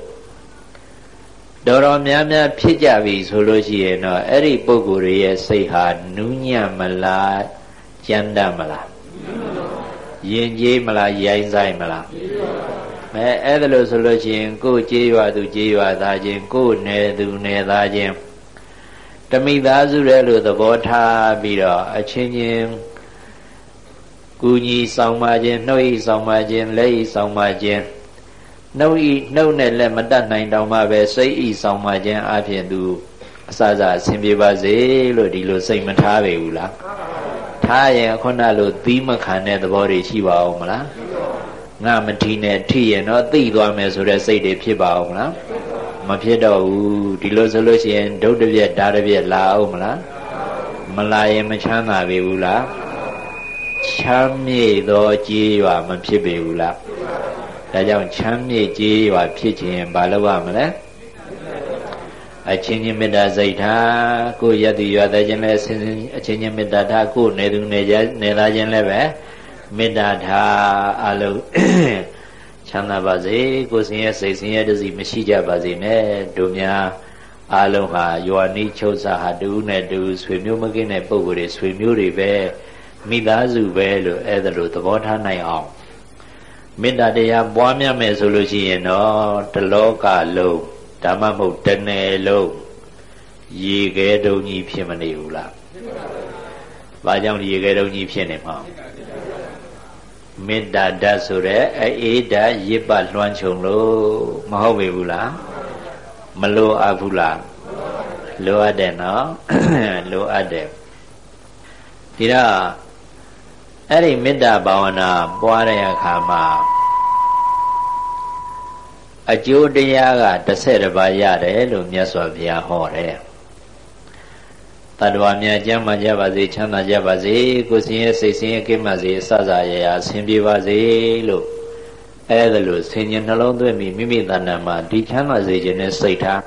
တော်တော်များများဖြစ်ကြပြီဆိုလို့ရှိရင်တော့အဲ့ဒီပုဂ္ဂိုလ်ရဲ့စိတ်ဟာနူးညံ့မလားကြမ်းတမ်းမလားယဉ်ကျေးမလားရိုင်းဆိုင်မလားအဲအဲ့ဒါလို့ဆိုလို့ရှိရင် ကိုယ်ကြေးရွာသူကြေးရွာသားချင်းကိုယ်နယ်သူနယ်သားချင်းတမိသားစုရဲလို့သဘောထားပြီးတော့အချင်းချင်း ကူညီဆောင်ပါခြင်းနှုတ်ဤဆောင်ပါခြင်းလက်ဤဆောင်ပါခြင်းနှုတ်ဤနှုတ်နဲ့လက်မတတ်နိုင်တောင်မှပဲစိတ်ဤဆောင်ပါခြင်းအပြင်သူအစစအဆင်ပြေပါစေလို့ဒီလိုစိတ်မထားပေဘူးလားထားရင်ခုနလိုသီးမခံတဲ့သဘောတွေရှိပါအောင်မလားငါမထီနဲ့ထိရင်တော့သိသွားမယ်ဆိုတဲ့စိတ်တွေဖြစ်ပါအောင်မလားမဖြစ်တော့ဘူးဒီလိုဆိုလို့ရှိရင်ဒုတ်တပြက်ဓာတ်တပြက်လာအောင်မလားမလာရင်မချမ်းသာပေဘူးလား ချမ်းမြေ့သောကြေးရွာမဖြစ်ပေဘူးလားဒါကြောင့်ချမ်းမြေ့ကြေးရွာဖြစ်ခြင်းဘာလို့ရမလဲအချင်းချင်းမေတ္တာစိတ်ထားကိုယတ္တိရွာတဲ့ခြင်းလည်းအချင်းချင်းမေတ္တာထားကိုနေသူနေကြနေသားခြင်းလည်းပဲမေတ္တာထားအလုံးချမ်းသာပါစေကိုယ်စင်ရဲ့စိတ်စင်ရဲ့တစီမရှိကြပါစေနဲ့တို့များအလုံးဟာယောနိချုပ်စာဟာတူနဲ့တူဆွေမျိုးမကင်းတဲ့ပုံကိုယ်တွေဆွေမျိုးတွေပဲ မိသားစုပဲလို့အဲ့ဒါလိုသဘောထားနိုင်အောင်မေတ္တာတရားပွားများမယ်ဆိုလို့ရှိရင်တော့တလောကလုံးဓမ္မမဟုတ်တနယ်လုံးရေခဲတုံကြီးဖြစ်မနေဘူးလား။ဘာကြောင့်ရေခဲတုံကြီးဖြစ်နေမှာမေတ္တာဓာတ်ဆိုတဲ့အေးဓာတ်ရစ်ပလွှမ်းခြုံလို့မဟုတ်ပေဘူးလား။မလိုအပ်ဘူးလား။လိုအပ်တယ်နော်။လိုအပ်တယ်။ဒီတော့ အဲ့ဒီမေတ္တာဘာဝနာပွားတဲ့အခါမှာအကျိုးတရားက30ပါးရတယ်လို့မြတ်စွာဘုရားဟောတယ်တတ္တဝါများကျမ်းမာကြပါစေချမ်းသာကြပါစေကိုယ်စင်ရဲ့စိတ်စင်ရဲ့ကိမစေစစရရဆင်ပြေပါစေလို့အဲဒါလို့ဆင်ញနှလုံးသွင်းပြီးမိမိတဏ္ဍာမှာဒီချမ်းသာစေခြင်းနဲ့စိတ်ထား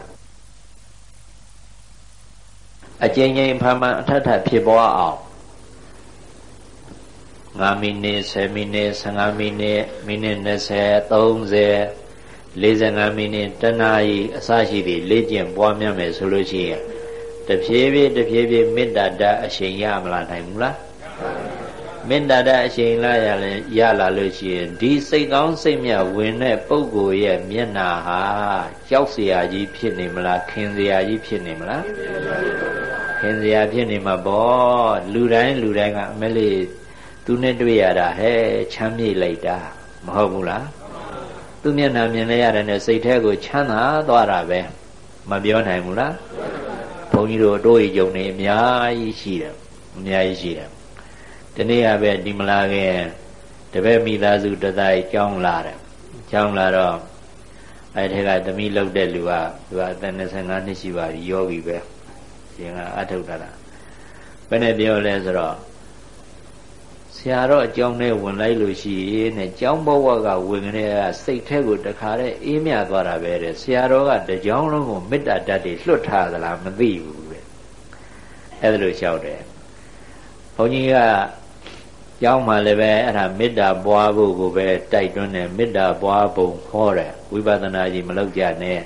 အကျဉ်းချင်းဖမှန်အထက်ထဖြစ်ပေါ်အောင် 5မိနစ်10မိနစ်15မိနစ်မိနစ်20 30 45မိနစ်တနာရီအစရှိသည့်လေ့ကျင့်ပွားများမယ်ဆိုလို့ရှိရင်တဖြည်းဖြည်းတဖြည်းဖြည်းမေတ္တာတအရှင်ရမလားနိုင်ဘူးလားမေတ္တာတအရှင်လာရလဲရလာလို့ရှိရင်ဒီစိတ်ကောင်းစိတ်မြတ်ဝင်တဲ့ပုဂ္ဂိုလ်ရဲ့မျက်နာဟာကြောက်စရာကြီးဖြစ်နေမလားခင်စရာကြီးဖြစ်နေမလားခင်စရာဖြစ်နေမှာပေါ့လူတိုင်းလူတိုင်းကအမလေး သူနဲ့တွေ့ရတာဟဲ့ချမ်းမြေ့လိုက်တာမဟုတ်ဘူးလားသူမျက်နှာမြင်လဲရတဲ့နဲ့စိတ်แท้ကိုချမ်းသာသွားတာပဲမပြောနိုင်ဘူးလားဘုန်းကြီးတို့တို့ဤကြုံနေအများကြီးရှိတယ်အများကြီးရှိတယ်ဒီနေ့ကပဲဒီမလာခင်တပည့်မိသားစုတသားကြောင်းလာတယ်ကြောင်းလာတော့အဲ့ထဲကသမီးလောက်တဲ့လူကသူကအသက်25နှစ်ရှိပါပြီယောဂီပဲရှင်ကအထုတ်တာလားဘယ်နဲ့ပြောလဲဆိုတော့ ဆရာတော့အကြောင်းနဲ့ဝင်လိုက်လို့ရှိရင်တဲ့ကျောင်းဘဝကဝင်ကြတဲ့စိတ်ထဲကိုတခါတည်းအေးမြသွားတာပဲတဲ့ဆရာတော်ကတကြောင်းလုံးကိုမေတ္တာဓာတ်တွေလွတ်ထားသလားမသိဘူးတဲ့အဲ့ဒါလိုလျှောက်တယ်ဘုန်းကြီးကကျောင်းမှာလည်းပဲအဲ့ဒါမေတ္တာပွားဖို့ကိုပဲတိုက်တွန်းတယ်မေတ္တာပွားပုံဟောတယ်ဝိပဿနာကြီးမလုပ်ကြနဲ့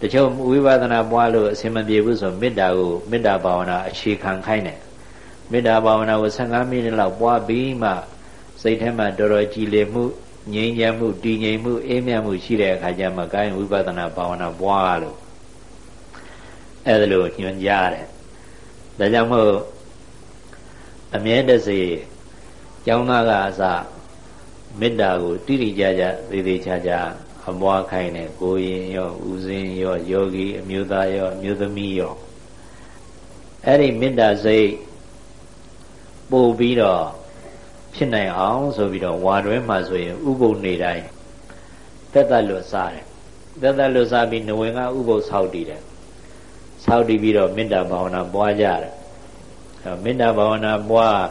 တချို့ဝိပဿနာပွားလို့အဆင်မပြေဘူးဆိုမေတ္တာကိုမေတ္တာဘာဝနာအခြေခံခိုင်းတယ် မေတ္တာဘာဝနာကို15မိနစ်လောက်ပွားပြီးမှစိတ်ထဲမှာတော်တော်ကြည်လင်မှုငြိမ်းချမ်းမှုတည်ငြိမ်မှုအေးမြတ်မှုရှိတဲ့အခါကျမှကိုင်းဝိပဿနာဘာဝနာပွားလို့အဲ့ဒါလို့ညွှန်ကြားတယ်ဒါကြောင့်မို့အမြဲတစေကျောင်းသားကအစမေတ္တာကိုတိတိကျကျသေးသေးချာချာအပွားခိုင်းတယ်ကိုရင်ရောဦးစင်းရောယောဂီအမျိုးသားရောအမျိုးသမီးရောအဲ့ဒီမေတ္တာစိတ် ပို့ပြီးတော့ဖြစ်နိုင်အောင်ဆိုပြီးတော့ဝါတွဲမှာဆိုရင်ဥပုပ်နေတိုင်းသက်သက်လွတ်စားတယ်သက်သက်လွတ်စားပြီးနဝင်ကဥပုပ်ဆောက်တည်တယ်ဆောက်တည်ပြီးတော့မေတ္တာဘာဝနာပွားကြတယ်မေတ္တာဘာဝနာပွား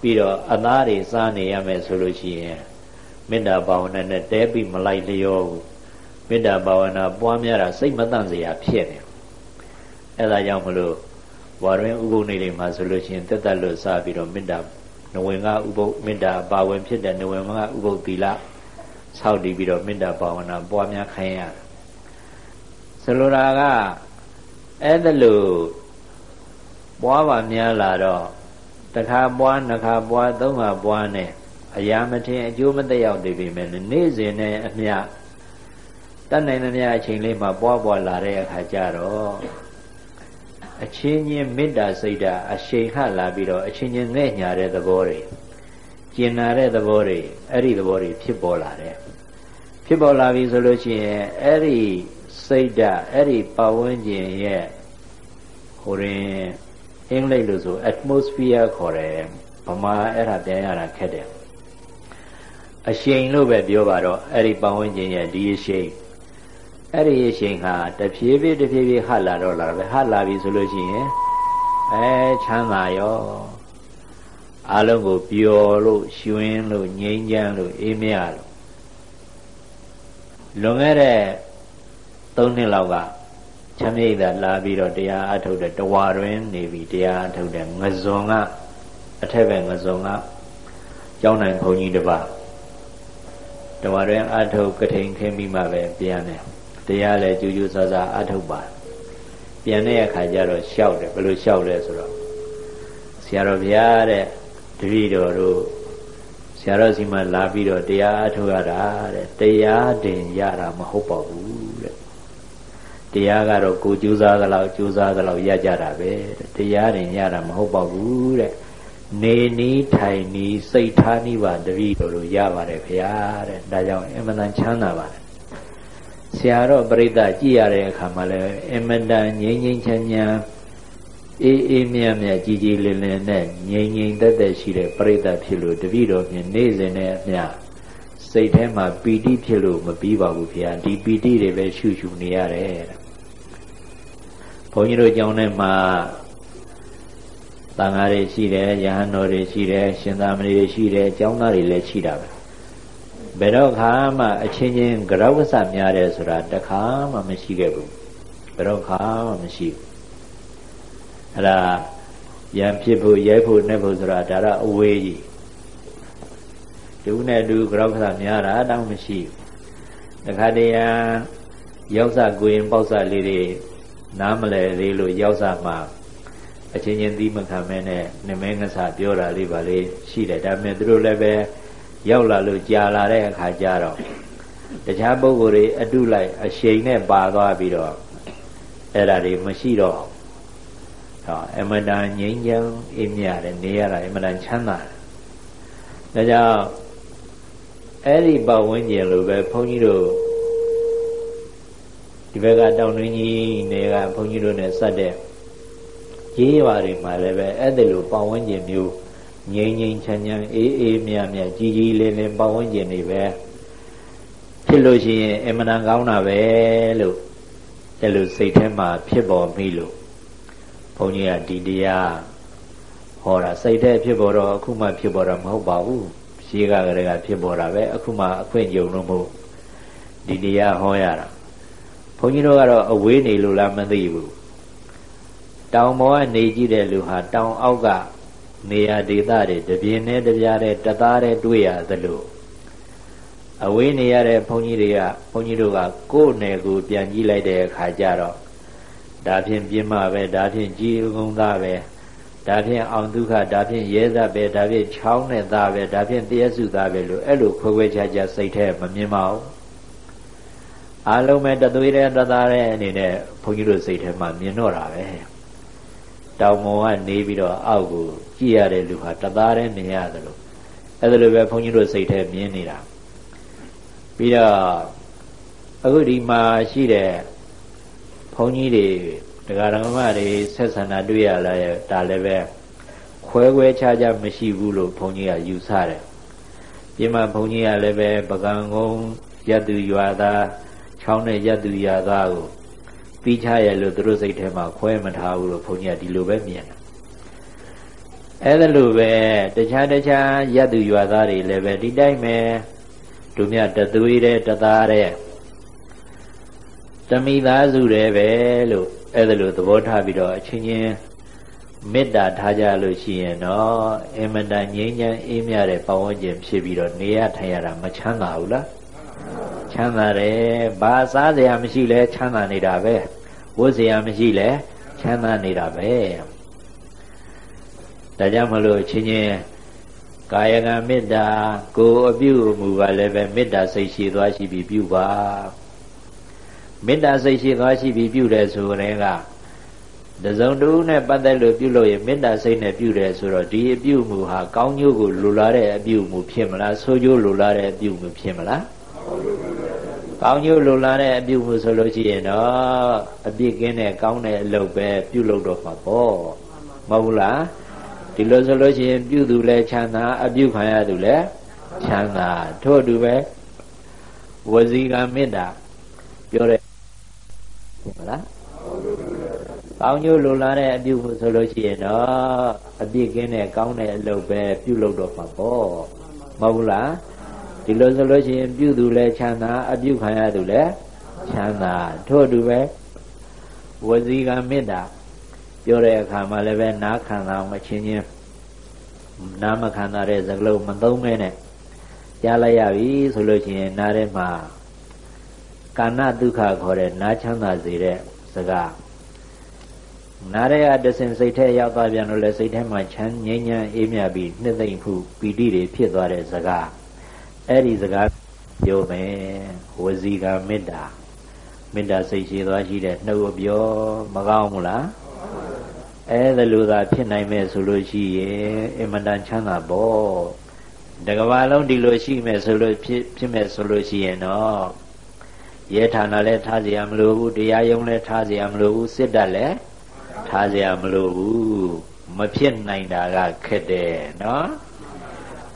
ပြီးတော့အသားတွေစားနေရမယ်ဆိုလို့ရှိရင်မေတ္တာဘာဝနာနဲ့တဲပြီးမလိုက်လျောဘူးမေတ္တာဘာဝနာပွားများတာစိတ်မတန့်စရာဖြစ်နေအဲဒါကြောင့်မလို့ ဝဘွာတွင်ဥပုပ်နေတွေမှာဆိုလို့ရှိရင်တက်တက်လို့စပြီးတော့မေတ္တာနဝင်ကဥပုပ်မေတ္တာပါဝင်ဖြစ်တဲ့နဝင်ကဥပုပ်သီလဆောက်တည်ပြီးတော့မေတ္တာဘာဝနာပွားများခိုင်းရတယ်ဆိုလိုတာကအဲ့ဒါလို့ပွားပါများလာတော့တခါပွားနှစ်ခါပွားသုံးခါပွားနဲ့အရာမထင်အကျိုးမသက်ရောက်နေပြီမဲ့နေ့စဉ်နဲ့အမျှတတ်နိုင်သမျှအချိန်လေးမှာပွားပွားလာတဲ့အခါကျတော့ အချင်းချင်းမေတ္တာစိတ်ဓာတ်အရှိန်ဟလာပြီးတော့အချင်းချင်းငဲ့ညာတဲ့သဘောတွေကျင်နာတဲ့သဘောတွေအဲ့ဒီသဘောတွေဖြစ်ပေါ်လာတယ်ဖြစ်ပေါ်လာပြီဆိုလို့ရှိရင်အဲ့ဒီစိတ်ဓာတ်အဲ့ဒီပဝန်းကျင်ရဲ့ဟိုရင်အင်္ဂလိပ်လို့ဆို atmosphere ခေါ်တယ်ဗမာအဲ့ဒါပြန်ရတာခက်တယ်အရှိန်လို့ပဲပြောပါတော့အဲ့ဒီပဝန်းကျင်ရဲ့ဒီအရှိန် အဲ့ဒီအရှိန်ဟာတဖြည်းဖြည်းတဖြည်းဖြည်းဟလာတော့လာပဲဟလာပြီဆိုလို့ရှိရင်အဲချမ်းသာရောအလုံးကိုပျော်လို့ရွှင်လို့ငြိမ်းချမ်းလို့အေးမြလို့လွန်ခဲ့တဲ့၃နှစ်လောက်ကချမ်းမြေ့တာလာပြီးတော့တရားအထုတ်တဲ့တဝါတွင်နေပြီးတရားအထုတ်တဲ့ငဇွန်ကအထက်ပဲငဇွန်ကကျောင်းနိုင်ဘုန်းကြီးတစ်ပါးတဝါတွင်အထုတ်ကထိန်ခင်းပြီးမှပဲပြန်တယ် တရားလည်းကြူးကြူးဆဆအထုတ်ပါပြန်တဲ့အခါကျတော့ရှောက်တယ်ဘယ်လိုရှောက်လဲဆိုတော့ဆရာတော်ဘုရားတဲ့တပည့်တော်တို့ဆရာတော်စီမလာပြီးတော့တရားအထုတ်ရတာတဲ့တရားတင်ရတာမဟုတ်ပါဘူးတဲ့တရားကတော့ကိုကြိုးစားသလောက်ကြိုးစားသလောက်ရကြတာပဲတရားတင်ရတာမဟုတ်ပါဘူးတဲ့နေနီးထိုင်နီးစိတ်ထားနီးပါတပည့်တော်တို့ရပါတယ်ဗျာတဲ့ဒါကြောင့်အမှန်တန်ချမ်းသာပါတယ် ဆရာတော်ပြိဿကြည့်ရတဲ့အခါမှာလည်းအမတန်ငြိမ့်ငြိမ့်ချမ်းချမ်းအေးအေးမြတ်မြတ်ကြည်ကြည်လင်လင်နဲ့ငြိမ်ငြိမ်သက်သက်ရှိတဲ့ပြိဿဖြစ်လို့တပည့်တော်ဖြင့်နေ့စဉ်နဲ့အမျှစိတ်ထဲမှာပီတိဖြစ်လို့မပြီးပါဘူးဗျာဒီပီတိတွေပဲရှုရှုနေရတယ်ဘုန်းကြီးတို့ကျောင်းထဲမှာတန်ဃာတွေရှိတယ်ယဟန်တော်တွေရှိတယ်ရှင်သာမဏေတွေရှိတယ်ကျောင်းသားတွေလည်းရှိတာပဲ ဘယ်တော့ခါမှအချင်းချင်းကြောက်ကဆများတယ်ဆိုတာတခါမှမရှိခဲ့ဘူးဘယ်တော့ခါမှမရှိဘူးအဲ့ဒါရံဖြစ်ဖို့ရိုက်ဖို့နှက်ဖို့ဆိုတာဒါတော့အဝေးကြီးဒုနဲ့ဒုကြောက်ကဆများတာတောင်းမရှိဘူးတခါတည်းရရောက်စကိုရင်ပေါက်စလေးတွေနားမလဲသေးလို့ရောက်စမှာအချင်းချင်းသီးမခံမဲနဲ့နမဲငဆပြောတာလေးပါလေရှိတယ်ဒါပေမဲ့သူတို့လည်းပဲ ရောက်လာလို့ကြာလာတဲ့အခါကျတော့တခြားပုဂ္ဂိုလ်တွေအတုလိုက်အရှိန်နဲ့ပါသွားပြီးတော့အဲ့ဒါတွေမရှိတော့ဟောအမတန်ငြိမ်းချမ်းအေးမြတယ်နေရတာအမတန်ချမ်းသာတယ်ဒါကြောင့်အဲ့ဒီပဝန်းကျင်လိုပဲဘုန်းကြီးတို့ဒီဘက်ကတောင်တွင်းကြီးတွေကဘုန်းကြီးတို့နဲ့ဆက်တဲ့ရေးရွာတွေမှာလည်းပဲအဲ့ဒီလိုပဝန်းကျင်မျိုး ငြိမ်ငြိမ်ချမ်းချမ်းအေးအေးမြတ်မြတ်ကြီးကြီးလင်းလင်းပဝန်းကျင်တွေပဲဖြစ်လို့ရှိရင်အမှန်တန်ကောင်းတာပဲလို့အဲ့လိုစိတ်ထဲမှာဖြစ်ပေါ်ပြီလို့ဘုန်းကြီးကဒီတရားဟောတာစိတ်ထဲဖြစ်ပေါ်တော့အခုမှဖြစ်ပေါ်တာမဟုတ်ပါဘူးရှိကကလေးကဖြစ်ပေါ်တာပဲအခုမှအခွင့်ကြုံလို့မဟုတ်ဒီတရားဟောရတာဘုန်းကြီးတို့ကတော့အဝေးနေလို့လားမသိဘူးတောင်ပေါ်ကနေကြည့်တဲ့လူဟာတောင်အောက်က နေရာဒေသတွေတပြင်းနဲ့တပြားတဲ့တသားတဲ့တွေ့ရသလိုအဝေးနေရတဲ့ဘုန်းကြီးတွေကဘုန်းကြီးတို့ကကိုယ်နယ်ကိုပြန်ကြည့်လိုက်တဲ့အခါကျတော့ဒါဖြင့်ပြင်းမပဲဒါဖြင့်ကြီးကုန်းသားပဲဒါဖြင့်အောင်ဒုက္ခဒါဖြင့်ရဲသပဲဒါဖြင့်ချောင်းနဲ့သားပဲဒါဖြင့်တရားစုသားပဲလို့အဲ့လိုခွဲခွဲခြားခြားစိတ်ထဲမမြင်ပါဘူးအလုံးမဲ့တသွေးတဲ့တသားတဲ့အနေနဲ့ဘုန်းကြီးတို့စိတ်ထဲမှာမြင်တော့တာပဲ တောင်ပေါ်ကနေပြီးတော့အောက်ကိုကြည့်ရတဲ့လူဟာတသားတည်းမြင်ရတယ်လို့အဲ့ဒါလိုပဲဘုန်းကြီးတို့စိတ်ထဲမြင်နေတာပြီးတော့အခုဒီမှာရှိတဲ့ဘုန်းကြီးတွေတရားဓမ္မတွေဆက်ဆံတာတွေ့ရလာရဲ့ဒါလည်းပဲခွဲခွဲခြားခြားမရှိဘူးလို့ဘုန်းကြီးကယူဆတယ်ပြင်မှာဘုန်းကြီးကလည်းပဲပကံကုန်းရတ္တူရွာသားချောင်းနဲ့ရတ္တူရွာသားကို ပြီးချရလို့သူတို့စိတ်ထဲမှာခွဲမထားဘူးလို့ဘုန်းကြီးကဒီလိုပဲမြင်တယ်အဲ့ဒါလိုပဲတခြားတခြားရတ္တူရွာသားတွေလည်းပဲဒီတိုင်းပဲတို့မြတ်တသွေးတဲ့တသားတဲ့တမိသားစုတဲ့ပဲလို့အဲ့ဒါလိုသဘောထားပြီးတော့အချင်းချင်းမေတ္တာထားကြလို့ရှိရင်တော့အင်မတန်ငြိမ်းချမ်းအေးမြတဲ့ပဝန်းကျင်ဖြစ်ပြီးတော့နေရထိုင်ရတာမချမ်းသာဘူးလား ချမ်းသာတယ်ဘာစားစရာမရှိလဲချမ်းသာနေတာပဲဝတ်စရာမရှိလဲချမ်းသာနေတာပဲဒါကြောင့်မလို့ချင်းချင်းကာယကံမေတ္တာကိုယ်အပြုအမူကလည်းပဲမေတ္တာစိတ်ရှိသွားရှိပြီးပြုပါမေတ္တာစိတ်ရှိသွားရှိပြီးပြုတယ်ဆိုရင်ကတစုံတူနဲ့ပတ်သက်လို့ပြုလို့ရမေတ္တာစိတ်နဲ့ပြုတယ်ဆိုတော့ဒီအပြုမူဟာကောင်းကျိုးကိုလိုလားတဲ့အပြုမူဖြစ်မလားဆိုးကျိုးလိုလားတဲ့အပြုမူဖြစ်မလား ကောင်းကျိုးလိုလားတဲ့အပြုမူဆိုလို့ရှိရင်တော့အပြစ်ကင်းတဲ့ကောင်းတဲ့အလုပ်ပဲပြုလုပ်တော့မှာပေါ့မဟုတ်ဘူးလားဒီလိုဆိုလို့ရှိရင် ပြုသူလည်းချမ်းသာအပြုခံရသူလည်းချမ်းသာထို့အတူပဲဝစီကမေတ္တာပြောတယ်ဟုတ်မလားကောင်းကျိုးလိုလားတဲ့အပြုဖို့ဆိုလို့ရှိရင်တော့အပြစ်ကင်းတဲ့ကောင်းတဲ့အလုပ်ပဲပြုလုပ်တော့မှာပေါ့မဟုတ်ဘူးလား ဒီလိုဆိုလို့ရှိရင်ပြုသူလည်းချမ်းသာအပြုခံရသူလည်းချမ်းသာထို့အတူပဲဝစီကမေတ္တာပြောတဲ့အခါမှာလည်းပဲနားခံတာမချင်းချင်းနားမခံတာတဲ့စကလုံးမသုံးမဲနဲ့ကြားလိုက်ရပြီဆိုလို့ရှိရင်နားထဲမှာကာဏဒုက္ခခေါ်တဲ့နားချမ်းသာစေတဲ့စကားနားရဲကတစင်စိတ်ထဲရောက်သွားပြန်လို့လေစိတ်ထဲမှာချမ်းငြိမ်းချမ်းအေးမြပြီးနှစ်သိမ့်မှုပီတိတွေဖြစ်သွားတဲ့စကား အဲ့ဒီစကားပြောမယ်ဝစီကမေတ္တာမေတ္တာစိတ်ရှိသွားရှိတဲ့နှုတ်အပြောမကောင်းဘူးလားအဲ့ဒါလိုသာဖြစ်နိုင်မဲ့ဆိုလို့ရှိရင်အင်မတန်ချမ်းသာပေါ့တကဘာလုံးဒီလိုရှိမဲ့ဆိုလို့ဖြစ်ဖြစ်မဲ့ဆိုလို့ရှိရင်တော့ရဲဌာနလည်းထားเสียမလိုဘူးတရားယုံလည်းထားเสียမလိုဘူးစစ်တပ်လည်းထားเสียမလိုဘူးမဖြစ်နိုင်တာကခက်တယ်နော်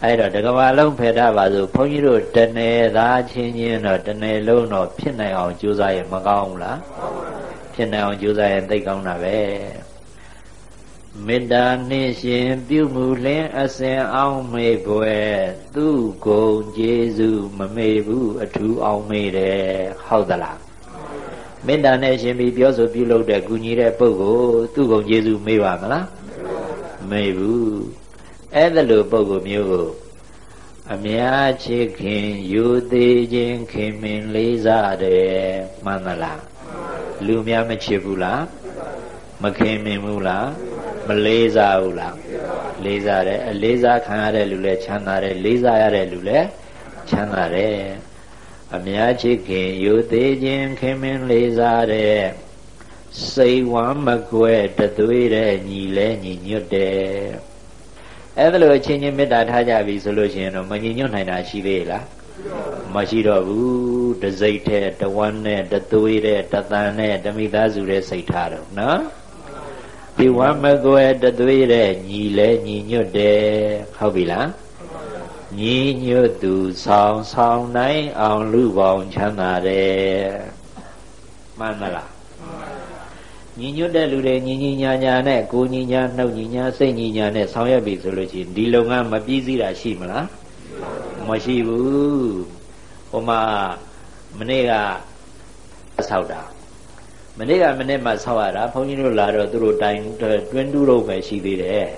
အဲ့တော့တကဘာလုံးဖယ်ထားပါစို့ဘုန်းကြီးတို့တနယ်သားချင်းချင်းတော့တနယ်လုံးတော့ဖြစ်နိုင်အောင်ကြိုးစားရင်မကောင်းဘူးလားဖြစ်နိုင်အောင်ကြိုးစားရင်သိကောင်းတာပဲမေတ္တာနှင့်ရှင်ပြုမှုလင်းအစဉ်အောင်မေပွယ်သူကုံကျေးဇူးမမေ့ဘူးအထူးအောင်မေ့တယ်ဟုတ်သလားမေတ္တာနဲ့ရှင်ပြီးပြောဆိုပြုလုပ်တဲ့ကုညီတဲ့ပုဂ္ဂိုလ်သူကုံကျေးဇူးမေ့ပါမလားမေ့ဘူး အဲ့ဒါလိုပုဂ္ဂိုလ်မျိုးကိုအများချစ်ခင်ယူသေးခြင်းခင်မင်လေးစားတယ်မှန်သလားလူများမချစ်ဘူးလားမခင်မင်ဘူးလားမလေးစားဘူးလားလေးစားတယ်အလေးစားခံရတဲ့လူလည်းချမ်းသာတယ်လေးစားရတဲ့လူလည်းချမ်းသာတယ်အများချစ်ခင်ယူသေးခြင်းခင်မင်းလေးစားတဲ့စိတ်ဝမ်းမကွဲတသွေးတဲ့ညီလဲညီညွတ်တယ် အဲ့ဒါလိုအချင်းချင်းမေတ္တာထားကြပြီဆိုလို့ရှိရင်တော့မညီညွတ်နိုင်တာရှိသေးလားမရှိတော့ဘူးတစိတ်တဲ့တဝမ်းနဲ့တသွေးတဲ့တသန်နဲ့တမိသားစုတဲ့စိတ်ထားတော့နော်ဒီဝမ်းမကွယ်တသွေးတဲ့ညီလဲညီညွတ်တယ်ဟုတ်ပြီလားညီညွတ်သူဆောင်ဆောင်နိုင်အောင်လူပေါင်းချမ်းသာတယ်မှန်မလား ညီညွတ်တဲ့လူတွေညီညီညာညာနဲ့ကိုညီညာနှုတ်ညီညာစိတ်ညီညာနဲ့ဆောင်ရွက်ပြီဆိုလို့ရှိရင်ဒီလုပ်ငန်းမပြီးစည်းတာရှိမလားမရှိဘူးဟိုမှာမနေ့ကဆောက်တာမနေ့ကမနေ့မှဆောက်ရတာဘုန်းကြီးတို့လာတော့သူတို့တိုင်တွင်းတူးတော့ပဲရှိသေးတယ်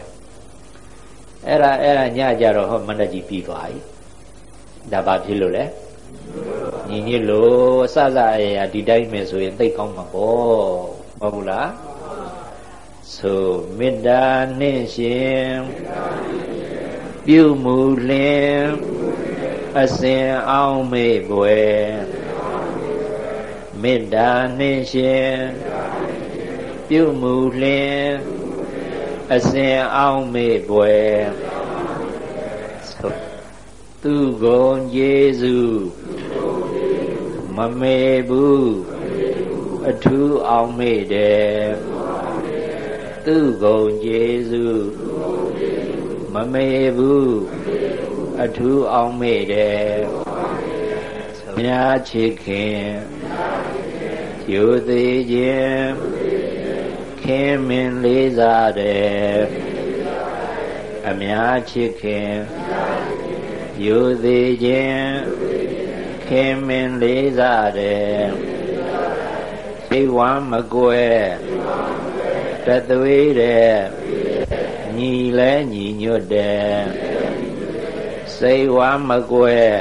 အဲ့ဒါအဲ့ဒါညကြတော့ဟောမန္တကြီးပြီးသွားပြီဒါဘာဖြစ်လို့လဲညီညွတ်လို့အစစအရာဒီတိုင်းမယ်ဆိုရင်သိကောင်းမှာပေါ့ မဟုတ်ဘူးလားဆိုမေတ္တာနှင့်ရှင်ပြုမူလင်အစဉ်အောင်မေပွယ်မေတ္တာနှင့်ရှင်ပြုမူလင်အစဉ်အောင်မေပွယ်သူကုန်ယေစုမမေဘူး အထူးအောင်မေတယ်သူကုန်ယေစုမမေဘူးအထူးအောင်မေတယ်မြာချစ်ခင်ယူသေးခြင်းခင်မင်လေးစားတယ်အများချစ်ခင်ယူသေးခြင်းခင်မင်လေးစားတယ် စိတ်ဝမ်းမကွယ်တသွေးတဲ့ညီလဲညီညွတ်တယ်စိတ်ဝါမကွယ်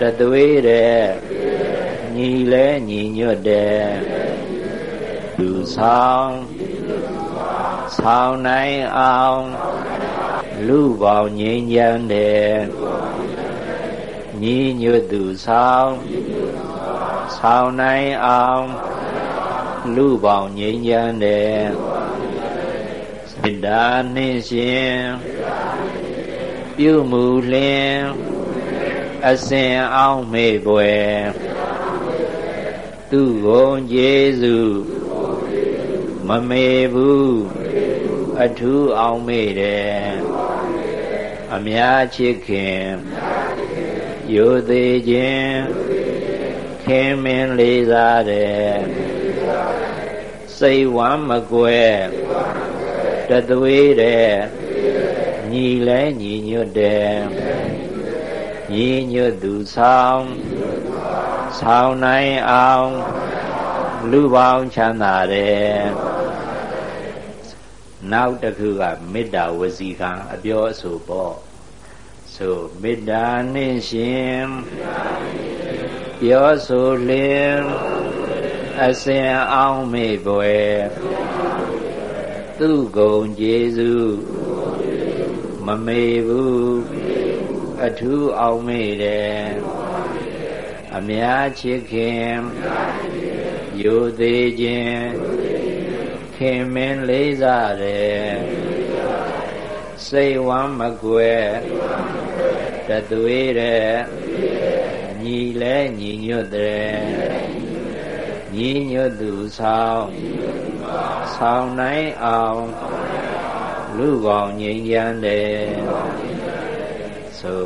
တသွေးတဲ့ညီလဲညီညွတ်တယ်လူဆောင်ဆောင်နိုင်အောင်လူပေါင်းငြိမ်းချမ်းတယ်ညီညွတ်သူဆောင် ဆောင်နိုင်အောင်လူပေါင်းငြိမ်းချမ်းတယ်စေတာနှင်းရှင်ပြုမှုလင်းအစဉ်အောင်မေပွယ်သူကိုကျေးဇူးမမေဘူးအထူးအောင်မေတယ်အများချစ်ခင်ယိုသေးခြင်း ခင်မင်းလေးစားတယ်စိတ်ဝမ်းမကွယ်တသွေးတဲ့ညီလဲညီညွတ်တယ်ညီညွတ်သူဆောင်ဆောင်နိုင်အောင်လူပေါင်းချမ်းသာတယ်နောက်တစ်ခုကမေတ္တာဝစီကံအပြောအဆိုပေါ့ဆိုမေတ္တာနှင့်ရှင် ပြောဆိုလင်အစဉ်အောင်မေပွယ်သူကုံကျေးဇူးမမေဘူးအထူးအောင်မေတယ်အများချစ်ခင်ယိုသေးခြင်းခင်မင်းလေးစားတယ်စိတ်ဝမ်းမကွယ်တသွေးတဲ့ ညီလဲညီညွတ်တယ်ညီညွတ်သူဆောင်ဆောင်နိုင်အောင်လူပေါင်းငြိမ်းချမ်းတယ်ဆို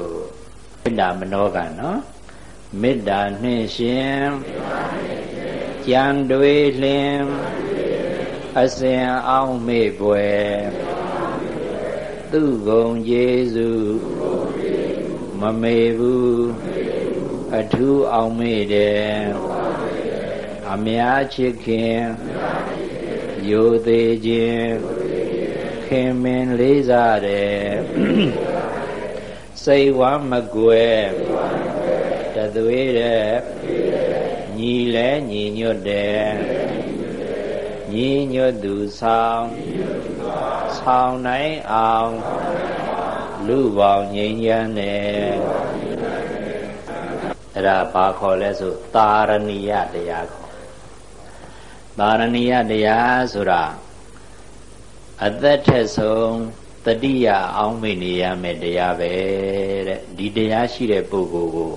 မေတ္တာမနောကနော်မေတ္တာနှင့်ရှင်ကြံတွေလင်အစဉ်အောင်မေ့ပွယ်သူကုံကျေးဇူးမမေဘူး အထူးအောင်မေ့တယ်အများချစ်ခင်ယိုသေးခြင်းခင်မင်လေးစားတယ်စိတ်ဝမ်းမကွယ်တသွေးတဲ့ညီလဲညီညွတ်တယ်ညီညွတ်သူဆောင်ဆောင်နိုင်အောင်လူပေါင်းငြိမ်းချမ်းတယ် အဲ့ဒါဘာခေါ်လဲဆိုတာရဏီယတရားခေါ်တာရဏီယတရားဆိုတာအသက်ထက်ဆုံးတတိယအောင်မိနေရမယ်တရားပဲတဲ့ဒီတရားရှိတဲ့ပုဂ္ဂိုလ်ကို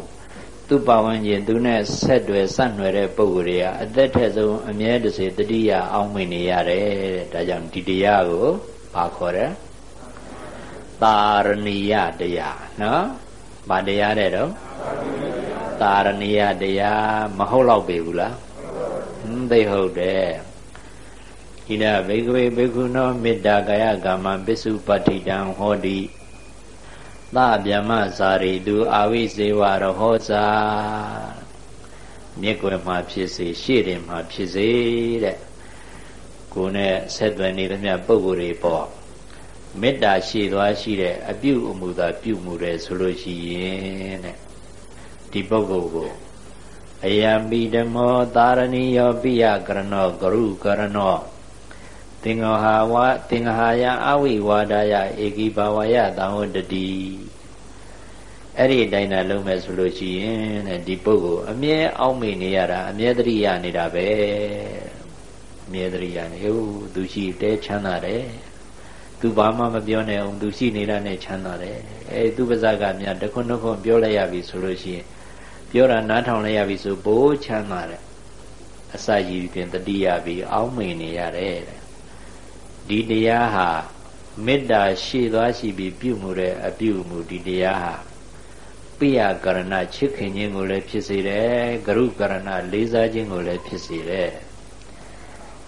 သူ့ပဝန်းကျင်သူနဲ့ဆက်တွယ်ဆက်နွယ်တဲ့ပုဂ္ဂိုလ်တွေကအသက်ထက်ဆုံးအမြဲတစေတတိယအောင်မိနေရတယ်တဲ့ဒါကြောင့်ဒီတရားကိုဘာခေါ်လဲတာရဏီယတရားနော်ဗာတရားတဲ့တော့ တာရဏီယတရားမဟုတ်တော့ပေဘူးလားဟင်းသိဟုတ်တယ်ဣဒဘေကဝေဘေကုနောမေတ္တာကာယကမ္မပစ္စုပတ္တိတံဟောတိသဗျမဇာရိတုအာဝိဇေဝရဟောဇာမြစ်ွယ်မှာဖြစ်စေရှေ့တင်မှာဖြစ်စေတဲ့ကိုယ်နဲ့ဆက်သွယ်နေသမျှပုံကိုယ်တွေပေါ့မေတ္တာရှိသွားရှိတဲ့အပြုအမူသာပြုမှုတယ်ဆိုလို့ရှိရင်တဲ့ ဒီပုဂ္ဂိုလ်ကိုအယံပိဓမောသာရဏီယောပိယကရဏောဂရုကရဏောသင်္ဃဟာဝသင်္ဃဟာယအဝိဝါဒယဧကိဘာဝယသံဝတ္တိအဲ့ဒီအတိုင်းသာလုံးမဲ့ဆိုလို့ရှိရင်တဲ့ဒီပုဂ္ဂိုလ်အမြဲအောက်မေ့နေရတာအမြဲတရိယာနေတာပဲအမြဲတရိယာနေဟိုသူရှိတဲချမ်းသာတယ်သူဘာမှမပြောနိုင်အောင်သူရှိနေတာနဲ့ချမ်းသာတယ်အဲသူပါဇက်ကများတခွန်းတခွန်းပြောလိုက်ရပြီဆိုလို့ရှိရင် ပြောတာနားထောင်လိုက်ရပြီဆိုဘိုးချမ်းသာတယ်အစကြီးပြင်တတိယပြီးအောင်းမိန်နေရတယ်တဲ့ဒီတရားဟာမေတ္တာရှိသွားရှိပြီးပြုမှုတဲ့အပြုမှုဒီတရားဟာပိယကရဏချစ်ခင်ခြင်းကိုလည်းဖြစ်စေတယ်ဂရုကရဏလေးစားခြင်းကိုလည်းဖြစ်စေတယ်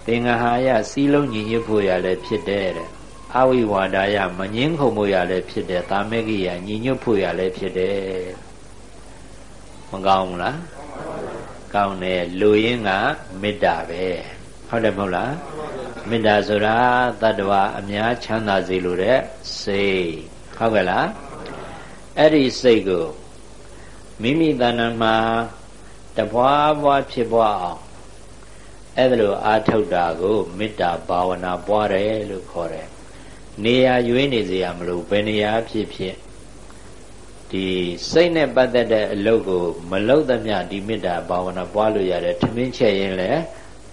သင်္ဃဟာယစီလုံးညီညွတ်ဖို့ရလည်းဖြစ်တယ်တဲ့အဝိဝါဒယမငင်းခုံဖို့ရလည်းဖြစ်တယ်တာမေကိယညီညွတ်ဖို့ရလည်းဖြစ်တယ် မကောင်းဘူးလားကောင်းတယ်လူရင်းကမေတ္တာပဲဟုတ်တယ်မဟုတ်လားမေတ္တာဆိုတာတတ္တဝါအများချမ်းသာစေလိုတဲ့စိတ်ဟုတ်ကဲ့လားအဲ့ဒီစိတ်ကိုမိမိတဏ္ဍမှာတပွားပွားဖြစ်ပွားအောင်အဲ့ဒါလိုအာထုတ်တာကိုမေတ္တာဘာဝနာပွားတယ်လို့ခေါ်တယ်နေရာရွေးနေစေရမလို့ဘယ်နေရာဖြစ်ဖြစ် ဒီစိတ်နဲ့ပတ်သက်တဲ့အလုပ်ကိုမလုပ်သမျှဒီမေတ္တာဘာဝနာပွားလို့ရတယ်ထမင်းချက်ရင်လည်း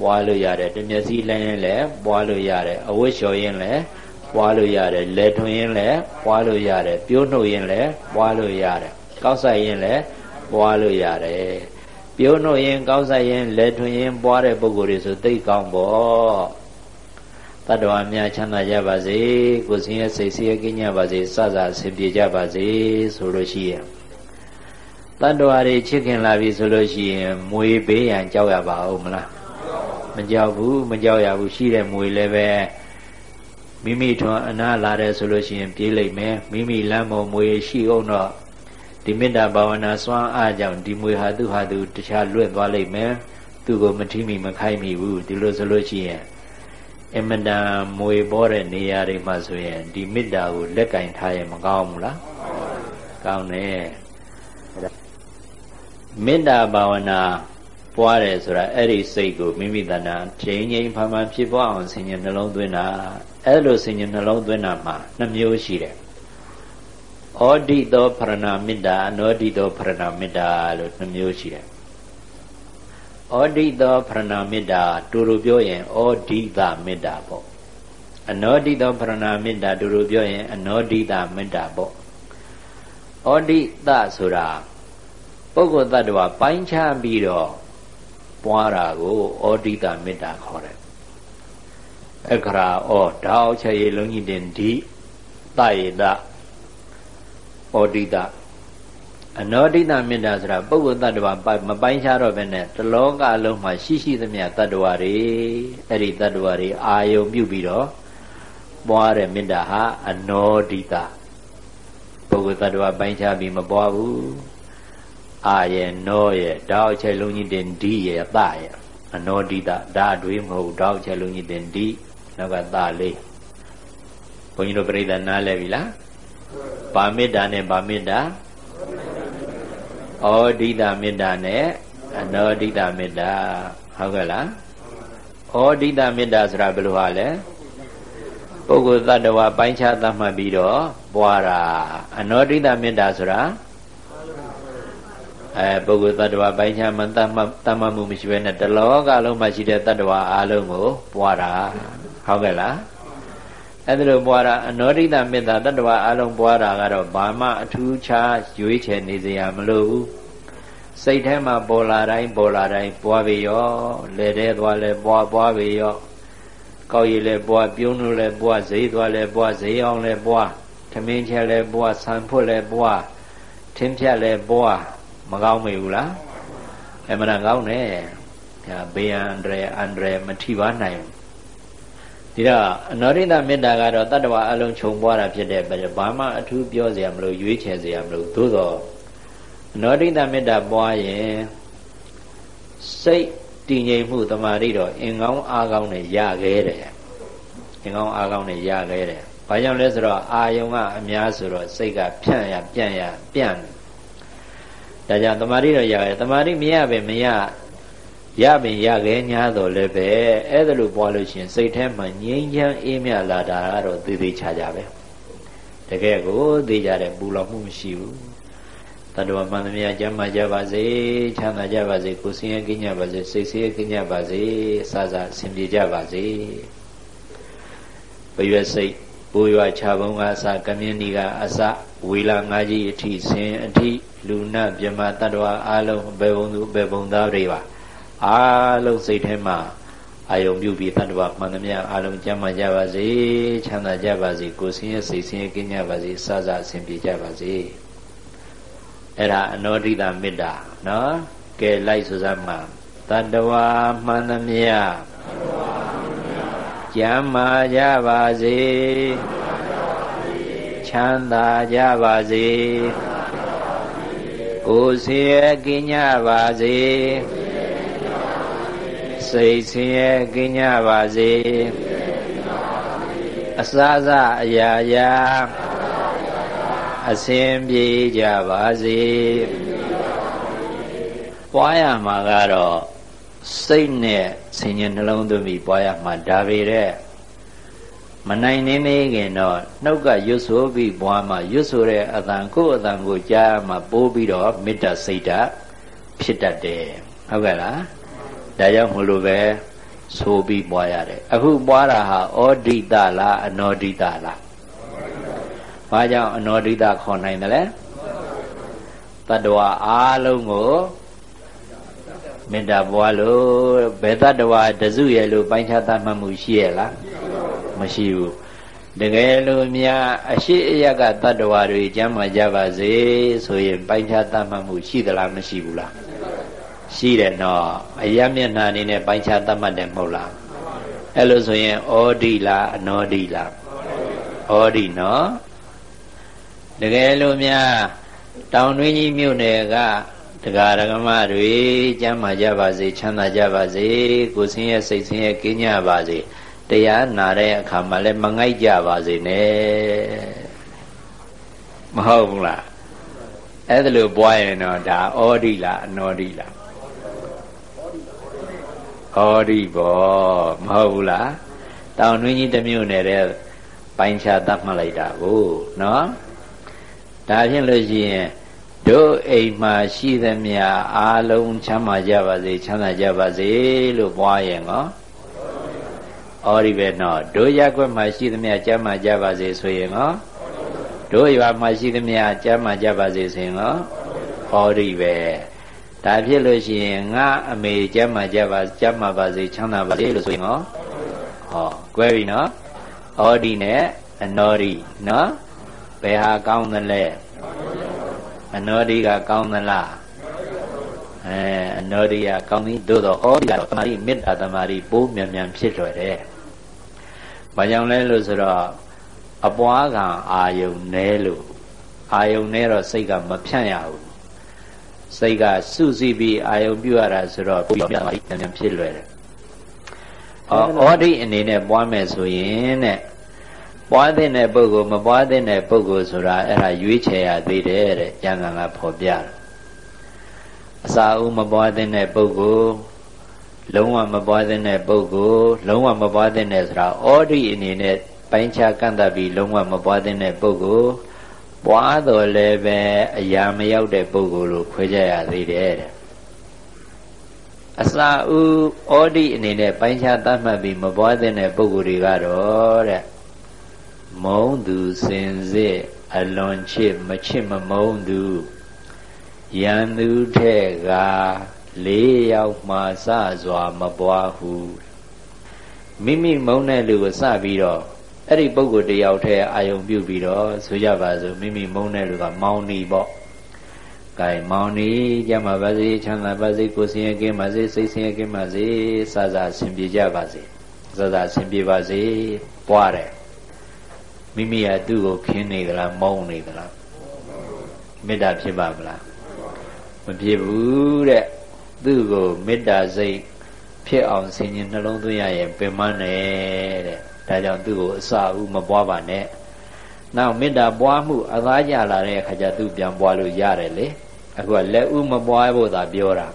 ပွားလို့ရတယ်တမျက်စိလန်းရင်လည်းပွားလို့ရတယ်အဝတ်လျှော်ရင်လည်းပွားလို့ရတယ်လက်ထွင်ရင်လည်းပွားလို့ရတယ်ပြိုးနှုတ်ရင်လည်းပွားလို့ရတယ်ကောက်ဆိုင်ရင်လည်းပွားလို့ရတယ်ပြိုးနှုတ်ရင်ကောက်ဆိုင်ရင်လက်ထွင်ရင်ပွားတဲ့ပုဂ္ဂိုလ်တွေဆိုသိကောင်းပေါ့ တတ္တဝါများချမ်းသာကြပါစေကိုယ်စင်းရဲ့စိတ်ဆင်းရဲကင်းကြပါစေစစအဆင်ပြေကြပါစေဆိုလို့ရှိရင်တတ္တဝါတွေချစ်ခင်လာပြီဆိုလို့ရှိရင်မွေပေးရန်ကြောက်ရပါဦးမလားမကြောက်ဘူးမကြောက်ရဘူးရှိတဲ့မွေလည်းပဲမိမိထွန်အနာလာတယ်ဆိုလို့ရှိရင်ပြေးလိုက်မယ်မိမိလမ်းပေါ်မွေရှိအောင်တော့ဒီမေတ္တာဘာဝနာစွမ်းအားကြောင့်ဒီမွေဟာသူ့ဟာသူတခြားလွတ်သွားလိမ့်မယ်သူ့ကိုမထိမိမခိုက်မိဘူးဒီလိုဆိုလို့ရှိရင် အမတန်မွေပေါ်တဲ့နေရာတွေမှာဆိုရင်ဒီမေတ္တာကိုလက်ကင်ထားရင်မကောင်းဘူးလားကောင်းတယ်မေတ္တာဘာဝနာပွားတယ်ဆိုတာအဲ့ဒီစိတ်ကိုမိမိတဏ္ဍာချိန်ချိန်ဖန်ဖန်ဖြစ်ပွားအောင်ဆင်ញနှလုံးသွင်းတာအဲ့လိုဆင်ញနှလုံးသွင်းတာမှာနှမျိုးရှိတယ်ဩဒိတောဖရဏမေတ္တာအနောဒိတောဖရဏမေတ္တာလို့နှမျိုးရှိတယ် ဩဒိတောဖရဏမေတ္တာတူတူပြောရင်ဩဒိတမေတ္တာပေါ့အနောဒိတောဖရဏမေတ္တာတူတူပြောရင်အနောဒိတမေတ္တာပေါ့ဩဒိတဆိုတာပုဂ္ဂိုလ်တ attva ပိုင်းခြားပြီးတော့ပွားတာကိုဩဒိတမေတ္တာခေါ်တယ်အခရာဩဓာအောက်ချက်ရေလုံးကြီးတင်ဒီတယေတဩဒိတ အနောဒိတမေတ္တာဆိုတာပုဂ္ဂိုလ်တ attva မပိုင်းခြားတော့ဘဲနဲ့တလောကလုံးမှာရှိရှိသမျှတ attva တွေအဲ့ဒီတ attva တွေအာယုံပြုပြီးတော့ပွားတဲ့မေတ္တာဟာအနောဒိတပုဂ္ဂိုလ်တ attva ပိုင်းခြားပြီးမပွားဘူးအာရဲ့နောရဲ့တောက်ချက်လုံးကြီးတင်ဒီရဲ့သရဲ့အနောဒိတဒါအတွေးမဟုတ်တောက်ချက်လုံးကြီးတင်ဒီနောက်ကသလေးဘုန်းကြီးတို့ပြိဿနားလဲပြီလားပါမေတ္တာနဲ့ပါမေတ္တာ ဩဒိတမေတ္တာနဲ့အနောဒိတမေတ္တာဟုတ်ကဲ့လားဩဒိတမေတ္တာဆိုတာဘယ်လိုဟာလဲပုဂ္ဂိုလ်တ attva ပိုင်းခြားသတ်မှတ်ပြီးတော့ပွားတာအနောဒိတမေတ္တာဆိုတာအဲပုဂ္ဂိုလ်တ attva ပိုင်းခြားမှတတ်မှတ်တတ်မှတ်မှုမရှိဘဲနဲ့တလောကလုံးမှာရှိတဲ့တ attva အားလုံးကိုပွားတာဟုတ်ကဲ့လား အဲ့ဒါလိုပွားတာအနောဒိတမေတ္တာတ attva အားလုံးပွားတာကတော့ဘာမှအထူးခြားရွေးချယ်နေစရာမလိုဘူးစိတ်ထဲမှာပေါ်လာတိုင်းပေါ်လာတိုင်းပွားပြီရောလဲတဲ့သွားလဲပွားပွားပြီရောကောက်ရည်လဲပွားပြုံးလို့လဲပွားဈေးသွားလဲပွားဈေးအောင်လဲပွားထမင်းချက်လဲပွားဆံဖွတ်လဲပွားထင်းဖြတ်လဲပွားမကောင်းမေဘူးလားအမှန်ကောင်းတယ်ဒါဘေးအန္တရာယ်အန္တရာယ်မထိပါနိုင် ဒီတော့အနောရိတမေတ္တာကတော့တတ္တဝအလုံးခြုံပွားတာဖြစ်တဲ့ဘာမှအထူးပြောစရာမလိုရွေးချယ်စရာမလိုသို့တော့အနောရိတမေတ္တာပွားရင်စိတ်တည်ငြိမ်မှုတမာရီတော့အင်ကောင်းအားကောင်းနဲ့ရခဲ့တယ်အင်ကောင်းအားကောင်းနဲ့ရခဲ့တယ်ဘာကြောင့်လဲဆိုတော့အာယုံကအများဆိုတော့စိတ်ကဖြန့်ရပြန့်ရပြန့်ဒါကြောင့်တမာရီတော့ရတယ်တမာရီမရပဲမရ ရပင်ရခဲညာတော့လည်းပဲအဲ့ဒါလို့ပွားလို့ရှိရင်စိတ်ထဲမှာငြိမ်းချမ်းအေးမြလာတာကတော့သေသေးချာချာပဲတကယ်ကိုသိကြတယ်ပူလောင်မှုမရှိဘူးတတ္တဝမှန်သမျှကျမ်းမာကြပါစေချမ်းသာကြပါစေကိုယ်စင်ရကင်းကြပါစေစိတ်ဆင်းရဲကင်းကြပါစေစသအဆင်ပြေကြပါစေပရွက်စိတ်ပူရွာခြာပုံကအစကမြင်းဒီကအစဝေလာငါးကြီးအထိဆင်းအထိလူနာမြမတတ္တဝအလုံးဘယ်ဘုံသူဘယ်ဘုံသားတွေပါ အားလုံးစိတ်ထဲမှာအာယုံပြုပြီးတတ္တဝမှန်သမျှအားလုံးကျမ်းမာကြပါစေချမ်းသာကြပါစေကိုယ်ဆင်းရဲစိတ်ဆင်းရဲကင်းကြပါစေစစအဆင်ပြေကြပါစေအဲ့ဒါအနောဒိတမေတ္တာနော်ကဲလိုက်ဆိုစမ်းမှာတတ္တဝမှန်သမျှကျမ်းမာကြပါစေချမ်းသာကြပါစေကိုယ်ဆင်းရဲကင်းကြပါစေ စိတ်ဆင်းရဲကင်းကြပါစေအစားစားအရာရာအစဉ်ပြေကြပါစေပွားရမှာကတော့စိတ်နဲ့ဆင်ញင်နှလုံးသွင်းပြီးပွားရမှာဒါပေတဲ့မနိုင်နေနေခင်တော့နှုတ်ကရွတ်ဆိုပြီးပွားမှာရွတ်ဆိုတဲ့အတန်ကိုယ်အတန်ကိုကြားမှာပိုးပြီးတော့မေတ္တာစိတ်ဓာတ်ဖြစ်တတ်တယ်ဟုတ်ကဲ့လား ဒါကြောင့်မလို့ပဲဆိုပြီးပွားရတယ်အခုပွားတာဟာဩဒိတလားအနောဒိတလားဘာကြောင့်အနောဒိတခေါ်နိုင်တယ်လဲတတ္တဝါအားလုံးကိုမေတ္တာပွားလို့ဘယ်တတ္တဝါတစုရဲ့လို့ပိုင်းခြားသတ်မှတ်မှုရှိရဲ့လားမရှိဘူးတကယ်လို့များအရှိအယကတတ္တဝါတွေကျမ်းမာကြပါစေဆိုရင်ပိုင်းခြားသတ်မှတ်မှုရှိသလားမရှိဘူးလား ရှိတယ်နော်အယမျက်နှာအနေနဲ့ပိုင်းခြားသတ်မှတ်တယ်မဟုတ်လားအဲ့လိုဆိုရင်ဩဒီလားအနောဒီလားဩဒီနော်တကယ်လို့များတောင်တွင်းကြီးမြို့နယ်ကတရားဓမ္မတွေကျမ်းမာကြပါစေချမ်းသာကြပါစေကိုယ်ဆင်းရဲစိတ်ဆင်းရဲကင်းကြပါစေတရားနာတဲ့အခါမှာလည်းမငိုက်ကြပါစေနဲ့မဟုတ်ဘူးလားအဲ့ဒါလိုပွားရင်တော့ဒါဩဒီလားအနောဒီလား ဩဒီဘောမဟုတ်ဘူးလားတောင်တွင်းကြီးတစ်မြို့နယ်တဲ့ပိုင်းခြားသတ်မှတ်လိုက်တာကိုနော်ဒါဖြင့်လို့ရှိရင်တို့အိမ်မှာရှိသမျှအားလုံးချမ်းသာကြပါစေချမ်းသာကြပါစေလို့ပွားရင်နော်ဩဒီပဲနော်တို့ရက်ွက်မှာရှိသမျှကျမ်းမာကြပါစေဆိုရင်နော်တို့ရွာမှာရှိသမျှကျမ်းမာကြပါစေဆိုရင်နော်ဩဒီပဲ ဒါဖြစ်လို့ရှိရင်ငါအမေကျမ်းမာကြပါကျမ်းမာပါစေချမ်းသာပါစေလို့ဆိုရင်နော်ဟောကွဲပြီနော်ဩဒီနဲ့အနောဒီနော်ဘယ်ဟာကောင်းသလဲအနောဒီကကောင်းသလားအဲအနောဒီကကောင်းပြီသို့တော့ဩဒီကတော့တမာရီမေတ္တာတမာရီပိုးမြန်မြန်ဖြစ်လွယ်တယ်။ဘာကြောင့်လဲလို့ဆိုတော့အပွားကအာယုံနဲလို့အာယုံနဲတော့စိတ်ကမဖြန့်ရဘူး။ စိတ်ကစုစည်းပြီးအာယုံပြုရတာဆိုတော့ပိုးမြန်မြန်ဖြစ်လွယ်တယ်။ဩဩဒီအနေနဲ့ပွားမယ်ဆိုရင်တဲ့ပွားတဲ့ပုဂ္ဂိုလ်မပွားတဲ့ပုဂ္ဂိုလ်ဆိုတာအဲ့ဒါရွေးချယ်ရသေးတယ်တဲ့ကျမ်းဂန်ကဖော်ပြတယ်အစာအုပ်မပွားတဲ့ပုဂ္ဂိုလ်လုံးဝမပွားတဲ့ပုဂ္ဂိုလ်လုံးဝမပွားတဲ့ဆိုတာဩဒိအနေနဲ့ပိုင်းခြားကန့်တတ်ပြီးလုံးဝမပွားတဲ့ပုဂ္ဂိုလ် ပွားတော်လည်းပဲအရာမရောက်တဲ့ပုဂ္ဂိုလ်လို့ခွဲကြရသေးတယ်တဲ့အစာဥဩဒိအနေနဲ့ပိုင်းခြားသတ်မှတ်ပြီးမပွားတဲ့ပုဂ္ဂိုလ်တွေကတော့တဲ့မုံသူစင်စစ်အလွန်ချစ်မချစ်မမုံသူရန်သူထဲကလေးယောက်မှစစွာမပွားဟုမိမိမုန်းတဲ့လူကိုစပြီးတော့ အဲ့ဒီပုဂ္ဂိုလ်တယောက်ထဲအာယုံပြုပြီးတော့ဆိုကြပါစို့မိမိမုန်းတဲ့လူကမောင်းနေပေါ့။ကဲမောင်းနေကြမှာပါစေချမ်းသာပါစေကိုယ်စင်ရကင်းပါစေစိတ်စင်ရကင်းပါစေစစဆင်ပြေကြပါစေစစဆင်ပြေပါစေပွားတယ်မိမိကသူ့ကိုခင်းနေသလားမုန်းနေသလားမေတ္တာဖြစ်ပါမလားမဖြစ်ဘူးတဲ့သူ့ကိုမေတ္တာစိတ်ဖြစ်အောင်ဆင်ញင်နှလုံးသွင်းရရင်ပင်မနဲ့တဲ့ ဒါကြောင့်သူ့ကိုအစအဦးမပွားပါနဲ့နောက်မေတ္တာပွားမှုအသားကြလာတဲ့အခါကျသူပြန်ပွားလို့ရတယ်လေအခုကလက်ဦးမပွားဖို့သာပြောတာ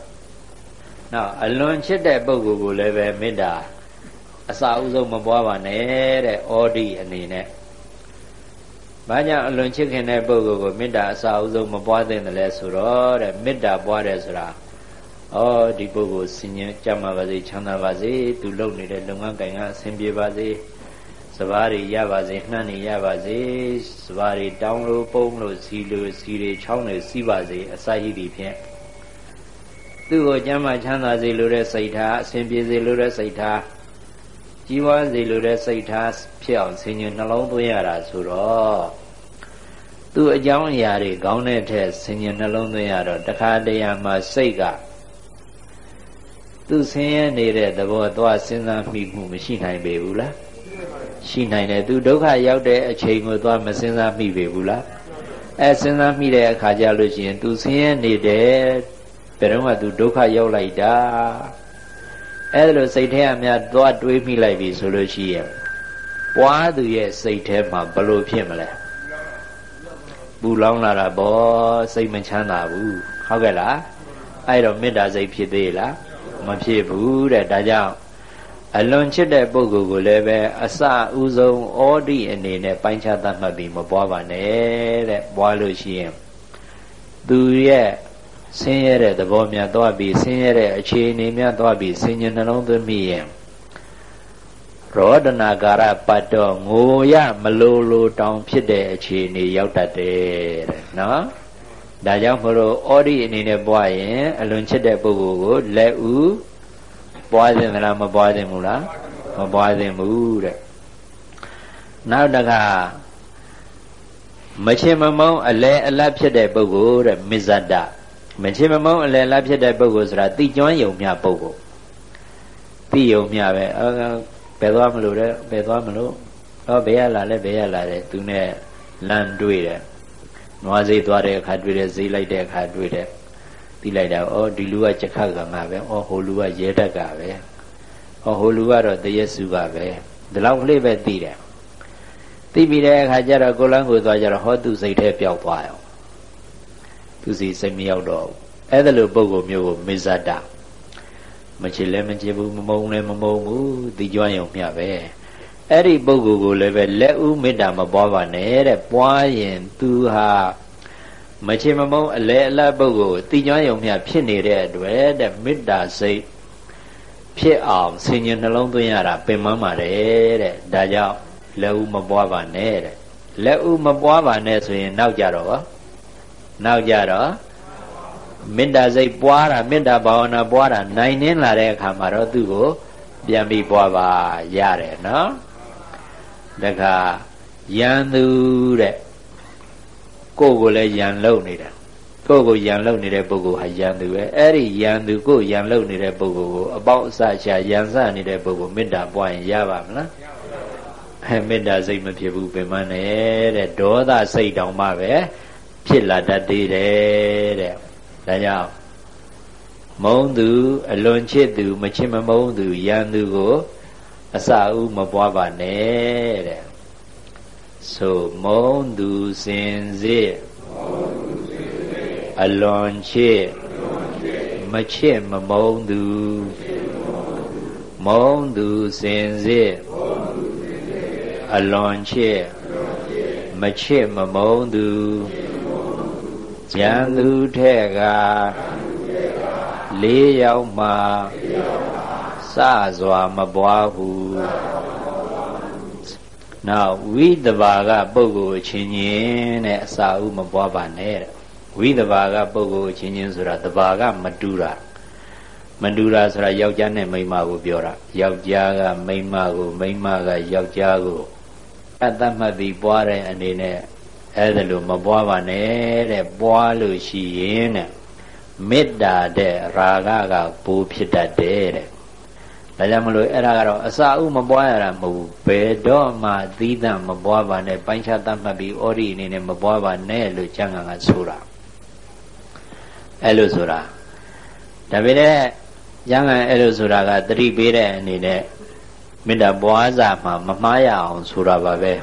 နောက်အလွန်ချစ်တဲ့ပုဂ္ဂိုလ်ကိုလည်းပဲမေတ္တာအစာဥဆုံးမပွားပါနဲ့တဲ့ဩဒီအနေနဲ့ဘာကြောင့်အလွန်ချစ်ခင်တဲ့ပုဂ္ဂိုလ်ကိုမေတ္တာအစာအဆုံးမပွားသင့်တယ်လဲဆိုတော့တဲ့မေတ္တာပွားတယ်ဆိုတာဩဒီပုဂ္ဂိုလ်စင်ញံကြမှာပါစေချမ်းသာပါစေသူလုပ်နေတဲ့လုပ်ငန်းကိုင်ကအဆင်ပြေပါစေ စဘာတွေရပါစေနှမ်းတွေရပါစေစဘာတွေတောင်းလို့ပုံလို့စီလို့စီတွေချောင်းတွေစီးပါစေအစာရည်တွေဖြင့်သူ့ကိုကျမ်းမာချမ်းသာစေလိုတဲ့စိတ်ထားအဆင်ပြေစေလိုတဲ့စိတ်ထားကြီးပွားစေလိုတဲ့စိတ်ထားဖြစ်အောင်ဆင်ញံနှလုံးသွင်းရတာဆိုတော့သူ့အကြောင်းအရာတွေကောင်းတဲ့ထက်ဆင်ញံနှလုံးသွင်းရတော့တခါတရံမှာစိတ်ကသူဆင်းရဲနေတဲ့သဘောသွားစဉ်းစားမိမှုမရှိနိုင်ပေဘူးလား ရှိနိုင်တယ်သူဒုက္ခရောက်တဲ့အချိန်ကိုသွားမစဉ်းစားမိပေဘူးလားအဲစဉ်းစားမိတဲ့အခါကျလို့ရှိရင် သူဆင်းရဲနေတယ်ဘယ်တော့မှသူဒုက္ခရောက်လိုက်တာအဲ့ဒါလိုစိတ်ထဲအများသွားတွေးမိလိုက်ပြီဆိုလို့ရှိရင်ဘပွားသူရဲ့စိတ်ထဲမှာဘလို့ဖြစ်မလဲပူလောင်လာတာဗောစိတ်မချမ်းသာဘူးဟုတ်ကဲ့လားအဲ့တော့မေတ္တာစိတ်ဖြစ်သေးလားမဖြစ်ဘူးတဲ့ဒါကြောင့် အလွန်ချစ်တဲ့ပုဂ္ဂိုလ်ကိုလည်းပဲအစဥဆုံးဩဒီအနေနဲ့ပိုင်းခြားသတ်မှတ်ပြီးမပွားပါနဲ့တဲ့ပွားလို့ရှိရင်သူရဲ့ဆင်းရဲတဲ့သဘောများသွားပြီးဆင်းရဲတဲ့အခြေအနေများသွားပြီးဆင်ញနှလုံးသွင်းမိရင်ရောဒနာကာရပတ်တော့ငိုရမလိုလိုတောင်ဖြစ်တဲ့အခြေအနေရောက်တတ်တယ်တဲ့နော်ဒါကြောင့်မလို့ဩဒီအနေနဲ့ပွားရင်အလွန်ချစ်တဲ့ပုဂ္ဂိုလ်ကိုလက်ဥ ပွားခြင်းလားမပွားခြင်းဘူးလားမပွားခြင်းဘူးတဲ့နောက်တကမချင်မမုန်းအလဲအလတ်ဖြစ်တဲ့ပုဂ္ဂိုလ်တဲ့မစ္ဆဒမချင်မမုန်းအလဲအလတ်ဖြစ်တဲ့ပုဂ္ဂိုလ်ဆိုတာတိကျွမ်းယုံမြပုဂ္ဂိုလ်တိယုံမြပဲအဲဘယ်သွားမလို့တဲ့ဘယ်သွားမလို့ဟောဘယ်ရလာလဲဘယ်ရလာတယ်သူနဲ့လမ်းတွေ့တယ်နွားစိတ်သွားတဲ့အခါတွေ့တယ်ဈေးလိုက်တဲ့အခါတွေ့တယ် ပြီးလိုက်တာဩဒီလူကကြခတ်ကငါပဲဩဟိုလူကရဲတက်ကပဲဩဟိုလူကတော့တရက်စုကပဲဒီလောက်ကလေးပဲသိတယ်သိပြီးတဲ့အခါကျတော့ကိုလန်းကိုသွားကြတော့ဟောသူစိတ်ထဲပျောက်သွားရောသူစီစိတ်မရောက်တော့အဲ့ဒါလိုပုံကိုမျိုးကိုမေဇတာမချစ်လည်းမချစ်ဘူးမမုန်းလည်းမမုန်းဘူးသိကြွရုံမျှပဲအဲ့ဒီပုဂ္ဂိုလ်ကိုလည်းပဲလက်ဥမေတ္တာမပွားပါနဲ့တဲ့ပွားရင်သူဟာ မချင်မမုန်းအလဲအလတ်ပုဂ္ဂိုလ်သိကြွရုံမျှဖြစ်နေတဲ့အတွက်တဲ့မေတ္တာစိတ်ဖြစ်အောင်ဆင်ញနှလုံးသွင်းရတာပင်မပါတယ်တဲ့ဒါကြောင့်လက်ဥမပွားပါနဲ့တဲ့လက်ဥမပွားပါနဲ့ဆိုရင်နောက်ကြတော့နောက်ကြတော့မေတ္တာစိတ်ပွားတာမေတ္တာဘာဝနာပွားတာနိုင်နှင်းလာတဲ့အခါမှာတော့သူ့ကိုပြန်ပြီးပွားပါရတယ်နော်တခါယံသူတဲ့ ကိုယ်ကိုလည်းယံလုံနေတာကိုယ်ကိုယံလုံနေတဲ့ပုဂ္ဂိုလ်ဟာယံသူပဲအဲ့ဒီယံသူကိုယံလုံနေတဲ့ပုဂ္ဂိုလ်ကိုအပေါက်အစချယံစနေတဲ့ပုဂ္ဂိုလ်မေတ္တာပွားရင်ရပါမလားအဲမေတ္တာစိတ်မဖြစ်ဘူးပင်မနဲ့တဲ့ဒေါသစိတ်တောင်မှပဲဖြစ်လာတတ်သေးတယ်တဲ့ဒါကြောင့်မုံသူအလွန်ချစ်သူ မချစ်မမုံသူရန်သူကို အစာဥမပွားပါနဲ့တဲ့ ဆိုမုံသူစင်စစ်အလွန်ချစ်မချစ်မမုံသူမုံသူစင်စစ်အလွန်ချစ်မချစ်မမုံသူဉာဏ်သူထဲကလေးယောက်မှစစွာမပွားဟု နောက်ဝိတဘာကပုဂ္ဂိုလ်ချင်းချင်းတဲ့အစာဥမပွားပါနဲ့တဲ့ဝိတဘာကပုဂ္ဂိုလ်ချင်းချင်းဆိုတာတဘာကမတူတာမတူတာဆိုတာယောက်ျားနဲ့မိန်းမကိုပြောတာယောက်ျားကမိန်းမကိုမိန်းမကယောက်ျားကိုအတ္တမှတ်ပြီးပွားတဲ့အနေနဲ့အဲ့ဒါလို့မပွားပါနဲ့တဲ့ပွားလို့ရှိရင်တဲ့မေတ္တာတဲ့ရာဂကပိုးဖြစ်တတ်တယ်တဲ့ ဒါကြောင့်မလို့အဲ့ဒါကတော့အစာဥမပွားရတာမဟုတ်ဘူးဘယ်တော့မှသီးသန့်မပွားပါနဲ့ပိုင်းခြားသတ်မှတ်ပြီးဩဒီအနေနဲ့မပွားပါနဲ့လို့ကျမ်းဂန်ကဆိုတာအဲ့လိုဆိုတာဒါပေမဲ့ကျမ်းဂန်အဲ့လိုဆိုတာကတတိပေးတဲ့အနေနဲ့မေတ္တာပွားစာမှာမမှားရအောင်ဆိုတာပါပဲ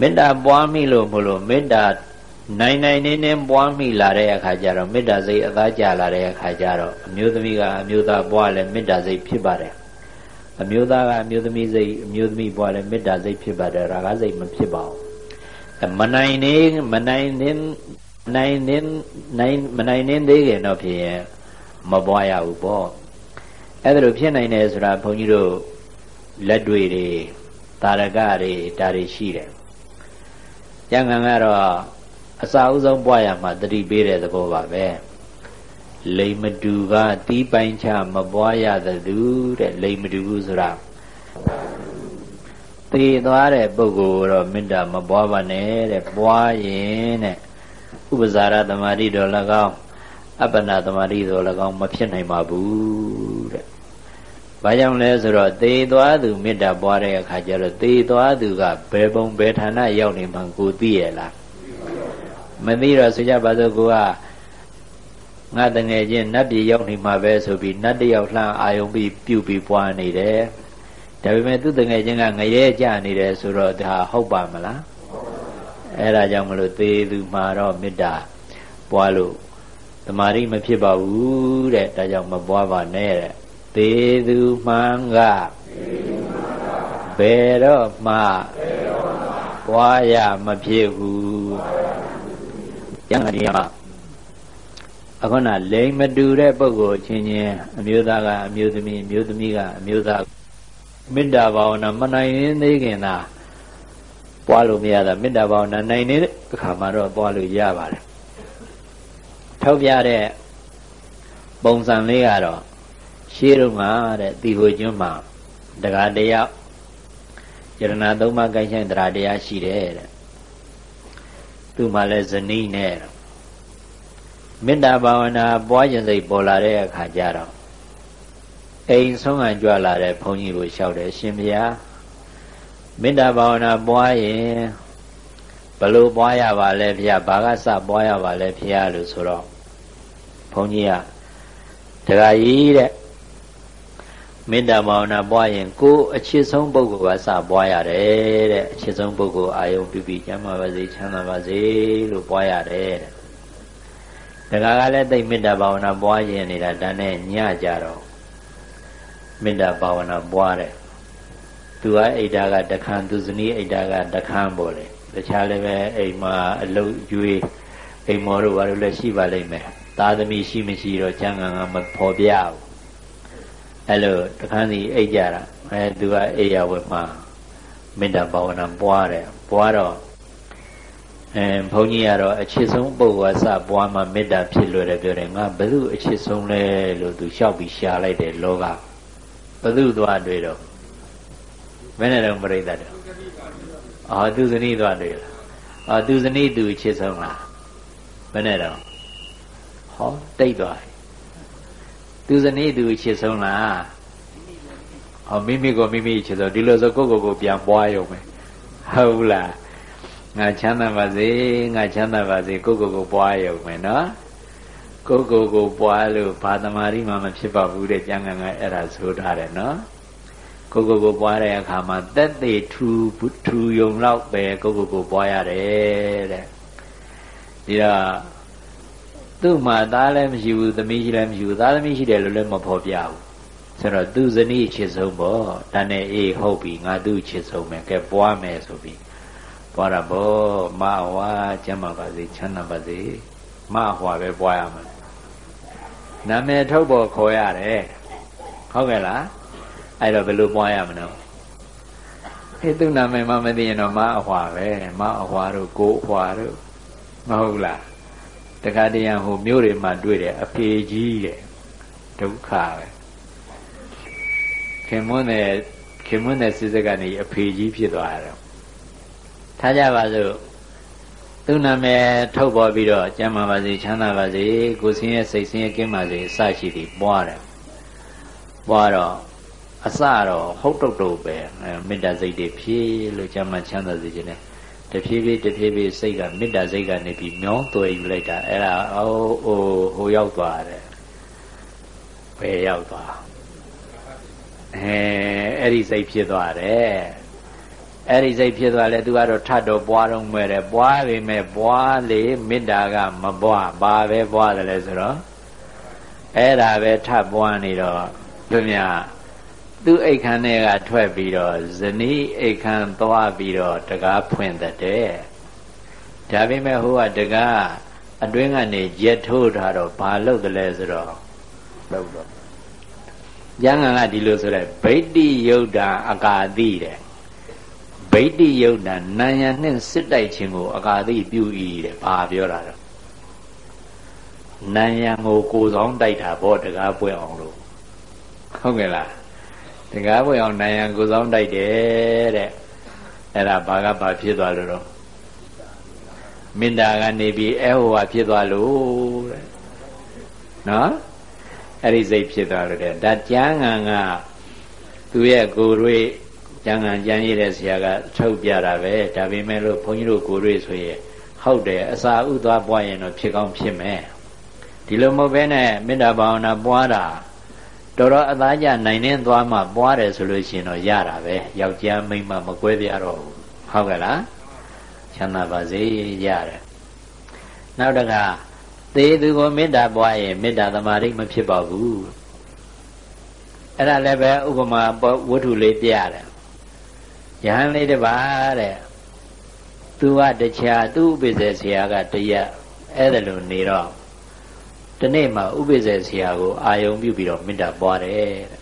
မေတ္တာပွားမိလို့မလို့မေတ္တာ နိုင်နိုင်နေနေပွားမိလာတဲ့အခါကျတော့မေတ္တာစိတ်အသားကျလာတဲ့အခါကျတော့အမျိုးသမီးကအမျိုးသားပွားလဲမေတ္တာစိတ်ဖြစ်ပါတယ်အမျိုးသားကအမျိုးသမီးစိတ်အမျိုးသမီးပွားလဲမေတ္တာစိတ်ဖြစ်ပါတယ်ရာဂစိတ်မဖြစ်ပါဘူးမနိုင်နေမနိုင်နေနိုင်နေနိုင်မနိုင်နေသေးခင်တော့ဖြစ်ရင်မပွားရဘူးပေါ့အဲ့ဒါလိုဖြစ်နိုင်တယ်ဆိုတာဘုန်းကြီးတို့လက်တွေ့တွေတာရကတွေဒါတွေရှိတယ်ကျန်ကန်ကတော့ အစာအုပ်ဆုံးပွားရမှာတတိပေးတဲ့သဘောပါပဲလိမ်မတူကတီးပိုင်ချမပွားရသသူတဲ့လိမ်မတူဆိုတာသိသွားတဲ့ပုဂ္ဂိုလ်တော့မေတ္တာမပွားပါနဲ့တဲ့ပွားရင်တဲ့ဥပဇာရသမာဓိတော်၎င်းအပ္ပနာသမာဓိတော်၎င်းမဖြစ်နိုင်ပါဘူးတဲ့ဘာကြောင့်လဲဆိုတော့သေသွားသူမေတ္တာပွားတဲ့အခါကျတော့သေသွားသူကဘယ်ပုံဘယ်ဌာနရောက်နေမှကိုသိရလား မသိတော့ဆိုကြပါစို့ကိုကငါတငယ်ချင်းနတ်ပြည်ရောက်နေမှာပဲဆိုပြီးနတ်တယောက်လှမ်းအာယုံပြီးပြုတ်ပြီးပွားနေတယ်ဒါပေမဲ့သူတငယ်ချင်းကငရဲကြနေတယ်ဆိုတော့ဒါဟုတ်ပါမလားအဲ့ဒါကြောင့်မလို့သေသူမှာတော့မေတ္တာပွားလို့တမာရီမဖြစ်ပါဘူးတဲ့ဒါကြောင့်မပွားပါနဲ့တဲ့သေသူမှန်ကဘယ်တော့မှပွားရမဖြစ်ဘူး ကျန်ရမှာအခုနလိမ်မတူတဲ့ပုဂ္ဂိုလ်ချင်းချင်းအမျိုးသားကအမျိုးသမီးအမျိုးသမီးကအမျိုးသားမေတ္တာဘာဝနာမနိုင်သေးခင်သာပွားလို့မရတာမေတ္တာဘာဝနာနိုင်နေတဲ့အခါမှာတော့ပွားလို့ရပါတယ်ထောက်ပြတဲ့ပုံစံလေးကတော့ရှေးတုန်းကတဲ့တီဟိုကျွန်းမှာတက္ကတရားယရဏသုံးပါးကိုင်းဆိုင်တရားတရားရှိတယ်တဲ့ သူ့မှာလဲဇနီးနဲ့မေတ္တာဘာဝနာပွားခြင်းစိတ်ပေါ်လာတဲ့အခါကျတော့အိမ်ဆုံးခံကြွလာတဲ့ဘုန်းကြီးကိုလျှောက်တယ်ရှင်ဘုရားမေတ္တာဘာဝနာပွားရင်ဘလို့ပွားရပါလဲဘုရားဘာကစပွားရပါလဲဘုရားလို့ဆိုတော့ဘုန်းကြီးကတခါကြီးတဲ့ မေတ္တာဘာဝနာပွားရင်ကိုယ်အချစ်ဆုံးပုဂ္ဂိုလ်ကစပွားရတယ်တဲ့အချစ်ဆုံးပုဂ္ဂိုလ်အာယုံပြပြကျမ်းပါပါစေချမ်းသာပါစေလို့ပွားရတယ်တဲ့တခါကလည်းသိမေတ္တာဘာဝနာပွားရင်နေတာဒါနဲ့ညကြတော့မေတ္တာဘာဝနာပွားတယ်သူကအိဒါကတခန်းသူဇနီးအိဒါကတခန်းပေါ်လေတခြားလည်းပဲအိမ်မှာအလုတ်ကျွေးအိမ်မော်တို့ဘာလို့လဲရှိပါလိမ့်မယ်သားသမီးရှိမရှိတော့ကျန်ကန်ကမဖော်ပြဘူး အဲ့လိုတခန်းစီအိတ်ကြတာအဲသူကအိယာဝတ်မှာမေတ္တာဘာဝနာပွားတယ်ပွားတော့အဲဘုန်းကြီးကတော့အချစ်ဆုံးပုဂ္ဂိုလ်ကစပွားမှမေတ္တာဖြစ်လို့တယ်ပြောတယ်ငါဘယ်သူအချစ်ဆုံးလဲလို့သူလျှောက်ပြီးရှာလိုက်တယ်လောကဘယ်သူသွားတွေ့တော့ဘယ်နဲ့တော့ပြိတ္တတယ်အော်သူဇနီးသွားတွေ့လားအော်သူဇနီးသူအချစ်ဆုံးလားဘယ်နဲ့တော့ဟောတိတ်သွား သူဇနီးသူအချစ်ဆုံးလားဟောမိမိကိုမိမိအချစ်ဆုံးဒီလိုဆိုကိုယ့်ကိုယ်ကိုပြန်ပွားရုံပဲဟုတ်လားငါချမ်းသာပါစေငါချမ်းသာပါစေကိုယ့်ကိုယ်ကိုပွားရုံပဲနော်ကိုယ့်ကိုယ်ကိုပွားလို့ဘာသမารိမှမဖြစ်ပါဘူးတဲ့ကျမ်းဂန်ကအဲ့ဒါဆိုထားတယ်နော်ကိုယ့်ကိုယ်ကိုပွားတဲ့အခါမှာတက်သေးထူထူယုံတော့ပဲကိုယ့်ကိုယ်ကိုပွားရတယ်တဲ့ဒီတော့ သူ့မှာသားလည်းမရှိဘူးသမီးရှိလည်းမရှိဘူးသားသမီးရှိတယ်လို့လည်းမဖော်ပြဘူးဆိုတော့သူဇနီးချစ်ဆုံးပေါ့ဒါနဲ့အေးဟုတ်ပြီငါသူ့ချစ်ဆုံးမယ်ကဲပွားမယ်ဆိုပြီးပွားတာပေါ့မဝါကျမ်းပါပါစေချမ်းသာပါစေမဟွာပဲပွားရမှာနာမည်ထုတ်ဖို့ခေါ်ရတယ်ဟုတ်ကဲ့လားအဲ့တော့ဘယ်လိုပွားရမလဲအဲသူနာမည်မှမသိရင်တော့မအဟွာပဲမအဟွာတို့ကိုအဟွာတို့မဟုတ်လား တခါတည်းရဟိုမြို့တွေမှာတွေ့တယ်အဖေကြီးတဲ့ဒုက္ခပဲခင်မွန်းတဲ့ခင်မွန်းတဲ့စစ်စက်ကနေအဖေကြီးဖြစ်သွားတယ်ထားကြပါစို့သူနာမည်ထုတ်ပေါ်ပြီးတော့ကျမ်းမာပါစေချမ်းသာပါစေကိုယ်စင်းရဲ့စိတ်စင်းရဲ့ကင်းပါစေအစရှိသည်ပွားတယ်ပွားတော့အစတော့ဟုတ်တုတ်တုတ်ပဲမေတ္တာစိတ်တွေဖြည့်လို့ကျမ်းမာချမ်းသာစေခြင်းနဲ့ တဖြည်းဖြည်းတဖြည်းဖြည်းစိတ်ကမေတ္တာစိတ်ကနေပြီးမြောင်းသွဲယူလိုက်တာအဲ့ဒါအိုးဟိုဟိုရောက်သွားတယ်ဘယ်ရောက်သွားအဲအဲ့ဒီစိတ်ဖြစ်သွားတယ်အဲ့ဒီစိတ်ဖြစ်သွားလဲသူကတော့ထတ်တော့ပွားတော့မဲ့တယ်ပွားပေမဲ့ပွားလေမေတ္တာကမပွားဘာပဲပွားတယ်လဲဆိုတော့အဲ့ဒါပဲထပ်ပွားနေတော့သူများ သူ့အိတ်ခမ်းထဲကထွက်ပြီးတော့ဇနီးအိတ်ခမ်းသွားပြီးတော့တကားဖွင့်တဲ့ဒါပေမဲ့ဟိုကတကားအတွင်းကနေရက်ထိုးထားတော့ဘာလုပ်တယ်လဲဆိုတော့လုပ်တော့ကျမ်းဂန်ကဒီလိုဆိုတဲ့ဗိတ္တိယုတ်တာအကာတိတဲ့ဗိတ္တိယုတ်တာနာယံနှင့်စစ်တိုက်ခြင်းကို အကာတိပြုဤတဲ့ဘာပြောတာတော့နာယံကိုကိုဆောင်တိုက်တာဗောတကားပွင့်အောင်လို့ဟုတ်ကဲ့လား တကားပွင့်အောင်နာယံကိုဆောင်တိုက်တယ်တဲ့အဲ့ဒါဘာကဘာဖြစ်သွားလို့တော့မေတ္တာကနေပြီးအဲဟိုဟာဖြစ်သွားလို့တဲ့နော်အဲ့ဒီစိတ်ဖြစ်သွားလို့တဲ့ဒါကျမ်းဂန်ကသူရဲ့ကိုယ်တွေကျမ်းဂန်ကျမ်းရည်တဲ့ဆရာကထုတ်ပြတာပဲဒါပေမဲ့လို့ဘုန်းကြီးတို့ကိုယ်တွေဆိုရင်ဟုတ်တယ်အစာဥသွားပွားရင်တော့ဖြစ်ကောင်းဖြစ်မယ်ဒီလိုမဟုတ်ဘဲနဲ့မေတ္တာဘာဝနာပွားတာ တော်တော်အသားကျနိုင်နေသွားမှပွားတယ်ဆိုလို့ရှိရင်တော့ရတာပဲယောက်ျားမိန်းမမကွဲပြားတော့ဘူးဟုတ်ကဲ့လားချမ်းသာပါစေရတယ်နောက်တကသေသူကိုမေတ္တာပွားရင်မေတ္တာသမာဓိမဖြစ်ပါဘူးအဲ့ဒါလည်းပဲဥပမာဝတ္ထုလေးပြရတယ်ယဟန်လေးတပါတဲ့သူကတခြားသူ့ဥပိ္ပဇေဆရာကတရက်အဲ့ဒါလိုနေတော့ တနေ့မှဥပိ္ပဇေဆရာကိုအာယုံပြုပြီးတော့မေတ္တာပွားတယ်တဲ့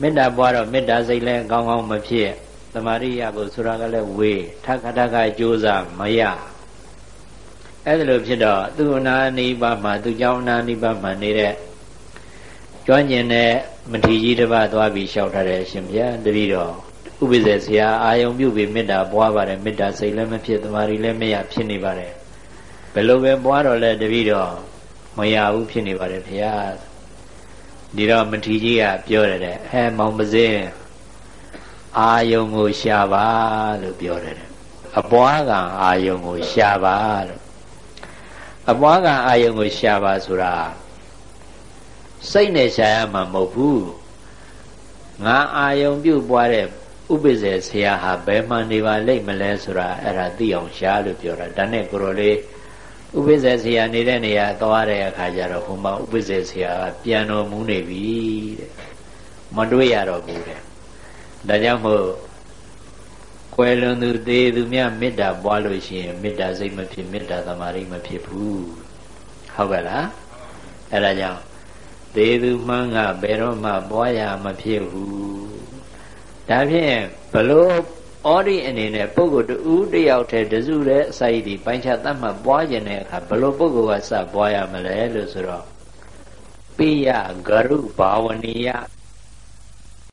မေတ္တာပွားတော့မေတ္တာစိတ်လည်းကောင်းကောင်းမဖြစ်သမာရိယကိုဆိုတာကလည်းဝေးထခထခကြိုးစားမရအဲ့ဒါလိုဖြစ်တော့သူအနာနိဗ္ဗာန်မှာသူကြောင့်အနာနိဗ္ဗာန်မှာနေတဲ့ကျွမ်းကျင်တဲ့မထေရကြီးတစ်ပါးသွားပြီးလျှောက်ထားတယ်ရှင်ဗျာတတိတော့ဥပိ္ပဇေဆရာအာယုံပြုပြီးမေတ္တာပွားပါတယ်မေတ္တာစိတ်လည်းမဖြစ်သမာဓိလည်းမရဖြစ်နေပါတယ်ဘယ်လိုပဲပွားတော့လဲတတိတော့ မရဘူးဖြစ်နေပါတယ်ဗျာဒီတော့မထေရကြီးကပြောတယ်တဲ့အဲမောင်ပစင်းအာယုံကိုရှာပါလို့ပြောတယ်အပွားကအာယုံကိုရှာပါလို့အပွားကအာယုံကိုရှာပါဆိုတာစိတ်နဲ့ရှာရမှာမဟုတ်ဘူးငါအာယုံပြုတ်ပွားတဲ့ဥပ္ပဇေဆရာဟာဘယ်မှနေပါလိမ့်မလဲဆိုတာအဲ့ဒါသိအောင်ရှားလို့ပြောတာဒါနဲ့ကိုရောလေး ဥပ္ပဇေဆရာနေတဲ့နေရာသွားတဲ့အခါကျတော့ဟိုမှာဥပ္ပဇေဆရာကပြန်တော်မူနေပြီတဲ့မတွေ့ရတော့ဘူးတဲ့ဒါကြောင့်မို့ကွယ်လွန်သူသေးသူများမေတ္တာပွားလို့ရှိရင်မေတ္တာစိတ်မဖြစ်မေတ္တာသမာဓိမဖြစ်ဘူးဟုတ်ကဲ့လားအဲ့ဒါကြောင့်သေးသူမှန်းကဘယ်တော့မှပွားရမဖြစ်ဘူးဒါဖြင့်ဘလို့ ဩဒီအနေနဲ့ပုဂ္ဂိုလ်တူတယောက်တည်းတစုတည်းအစာရည်ဒီပိုင်းခြားသတ်မှတ်ပွားခြင်းတဲ့အခါဘလို့ပုဂ္ဂိုလ်ကစပွားရမလဲလို့ဆိုတော့ပိယဂရုဘာဝနိယ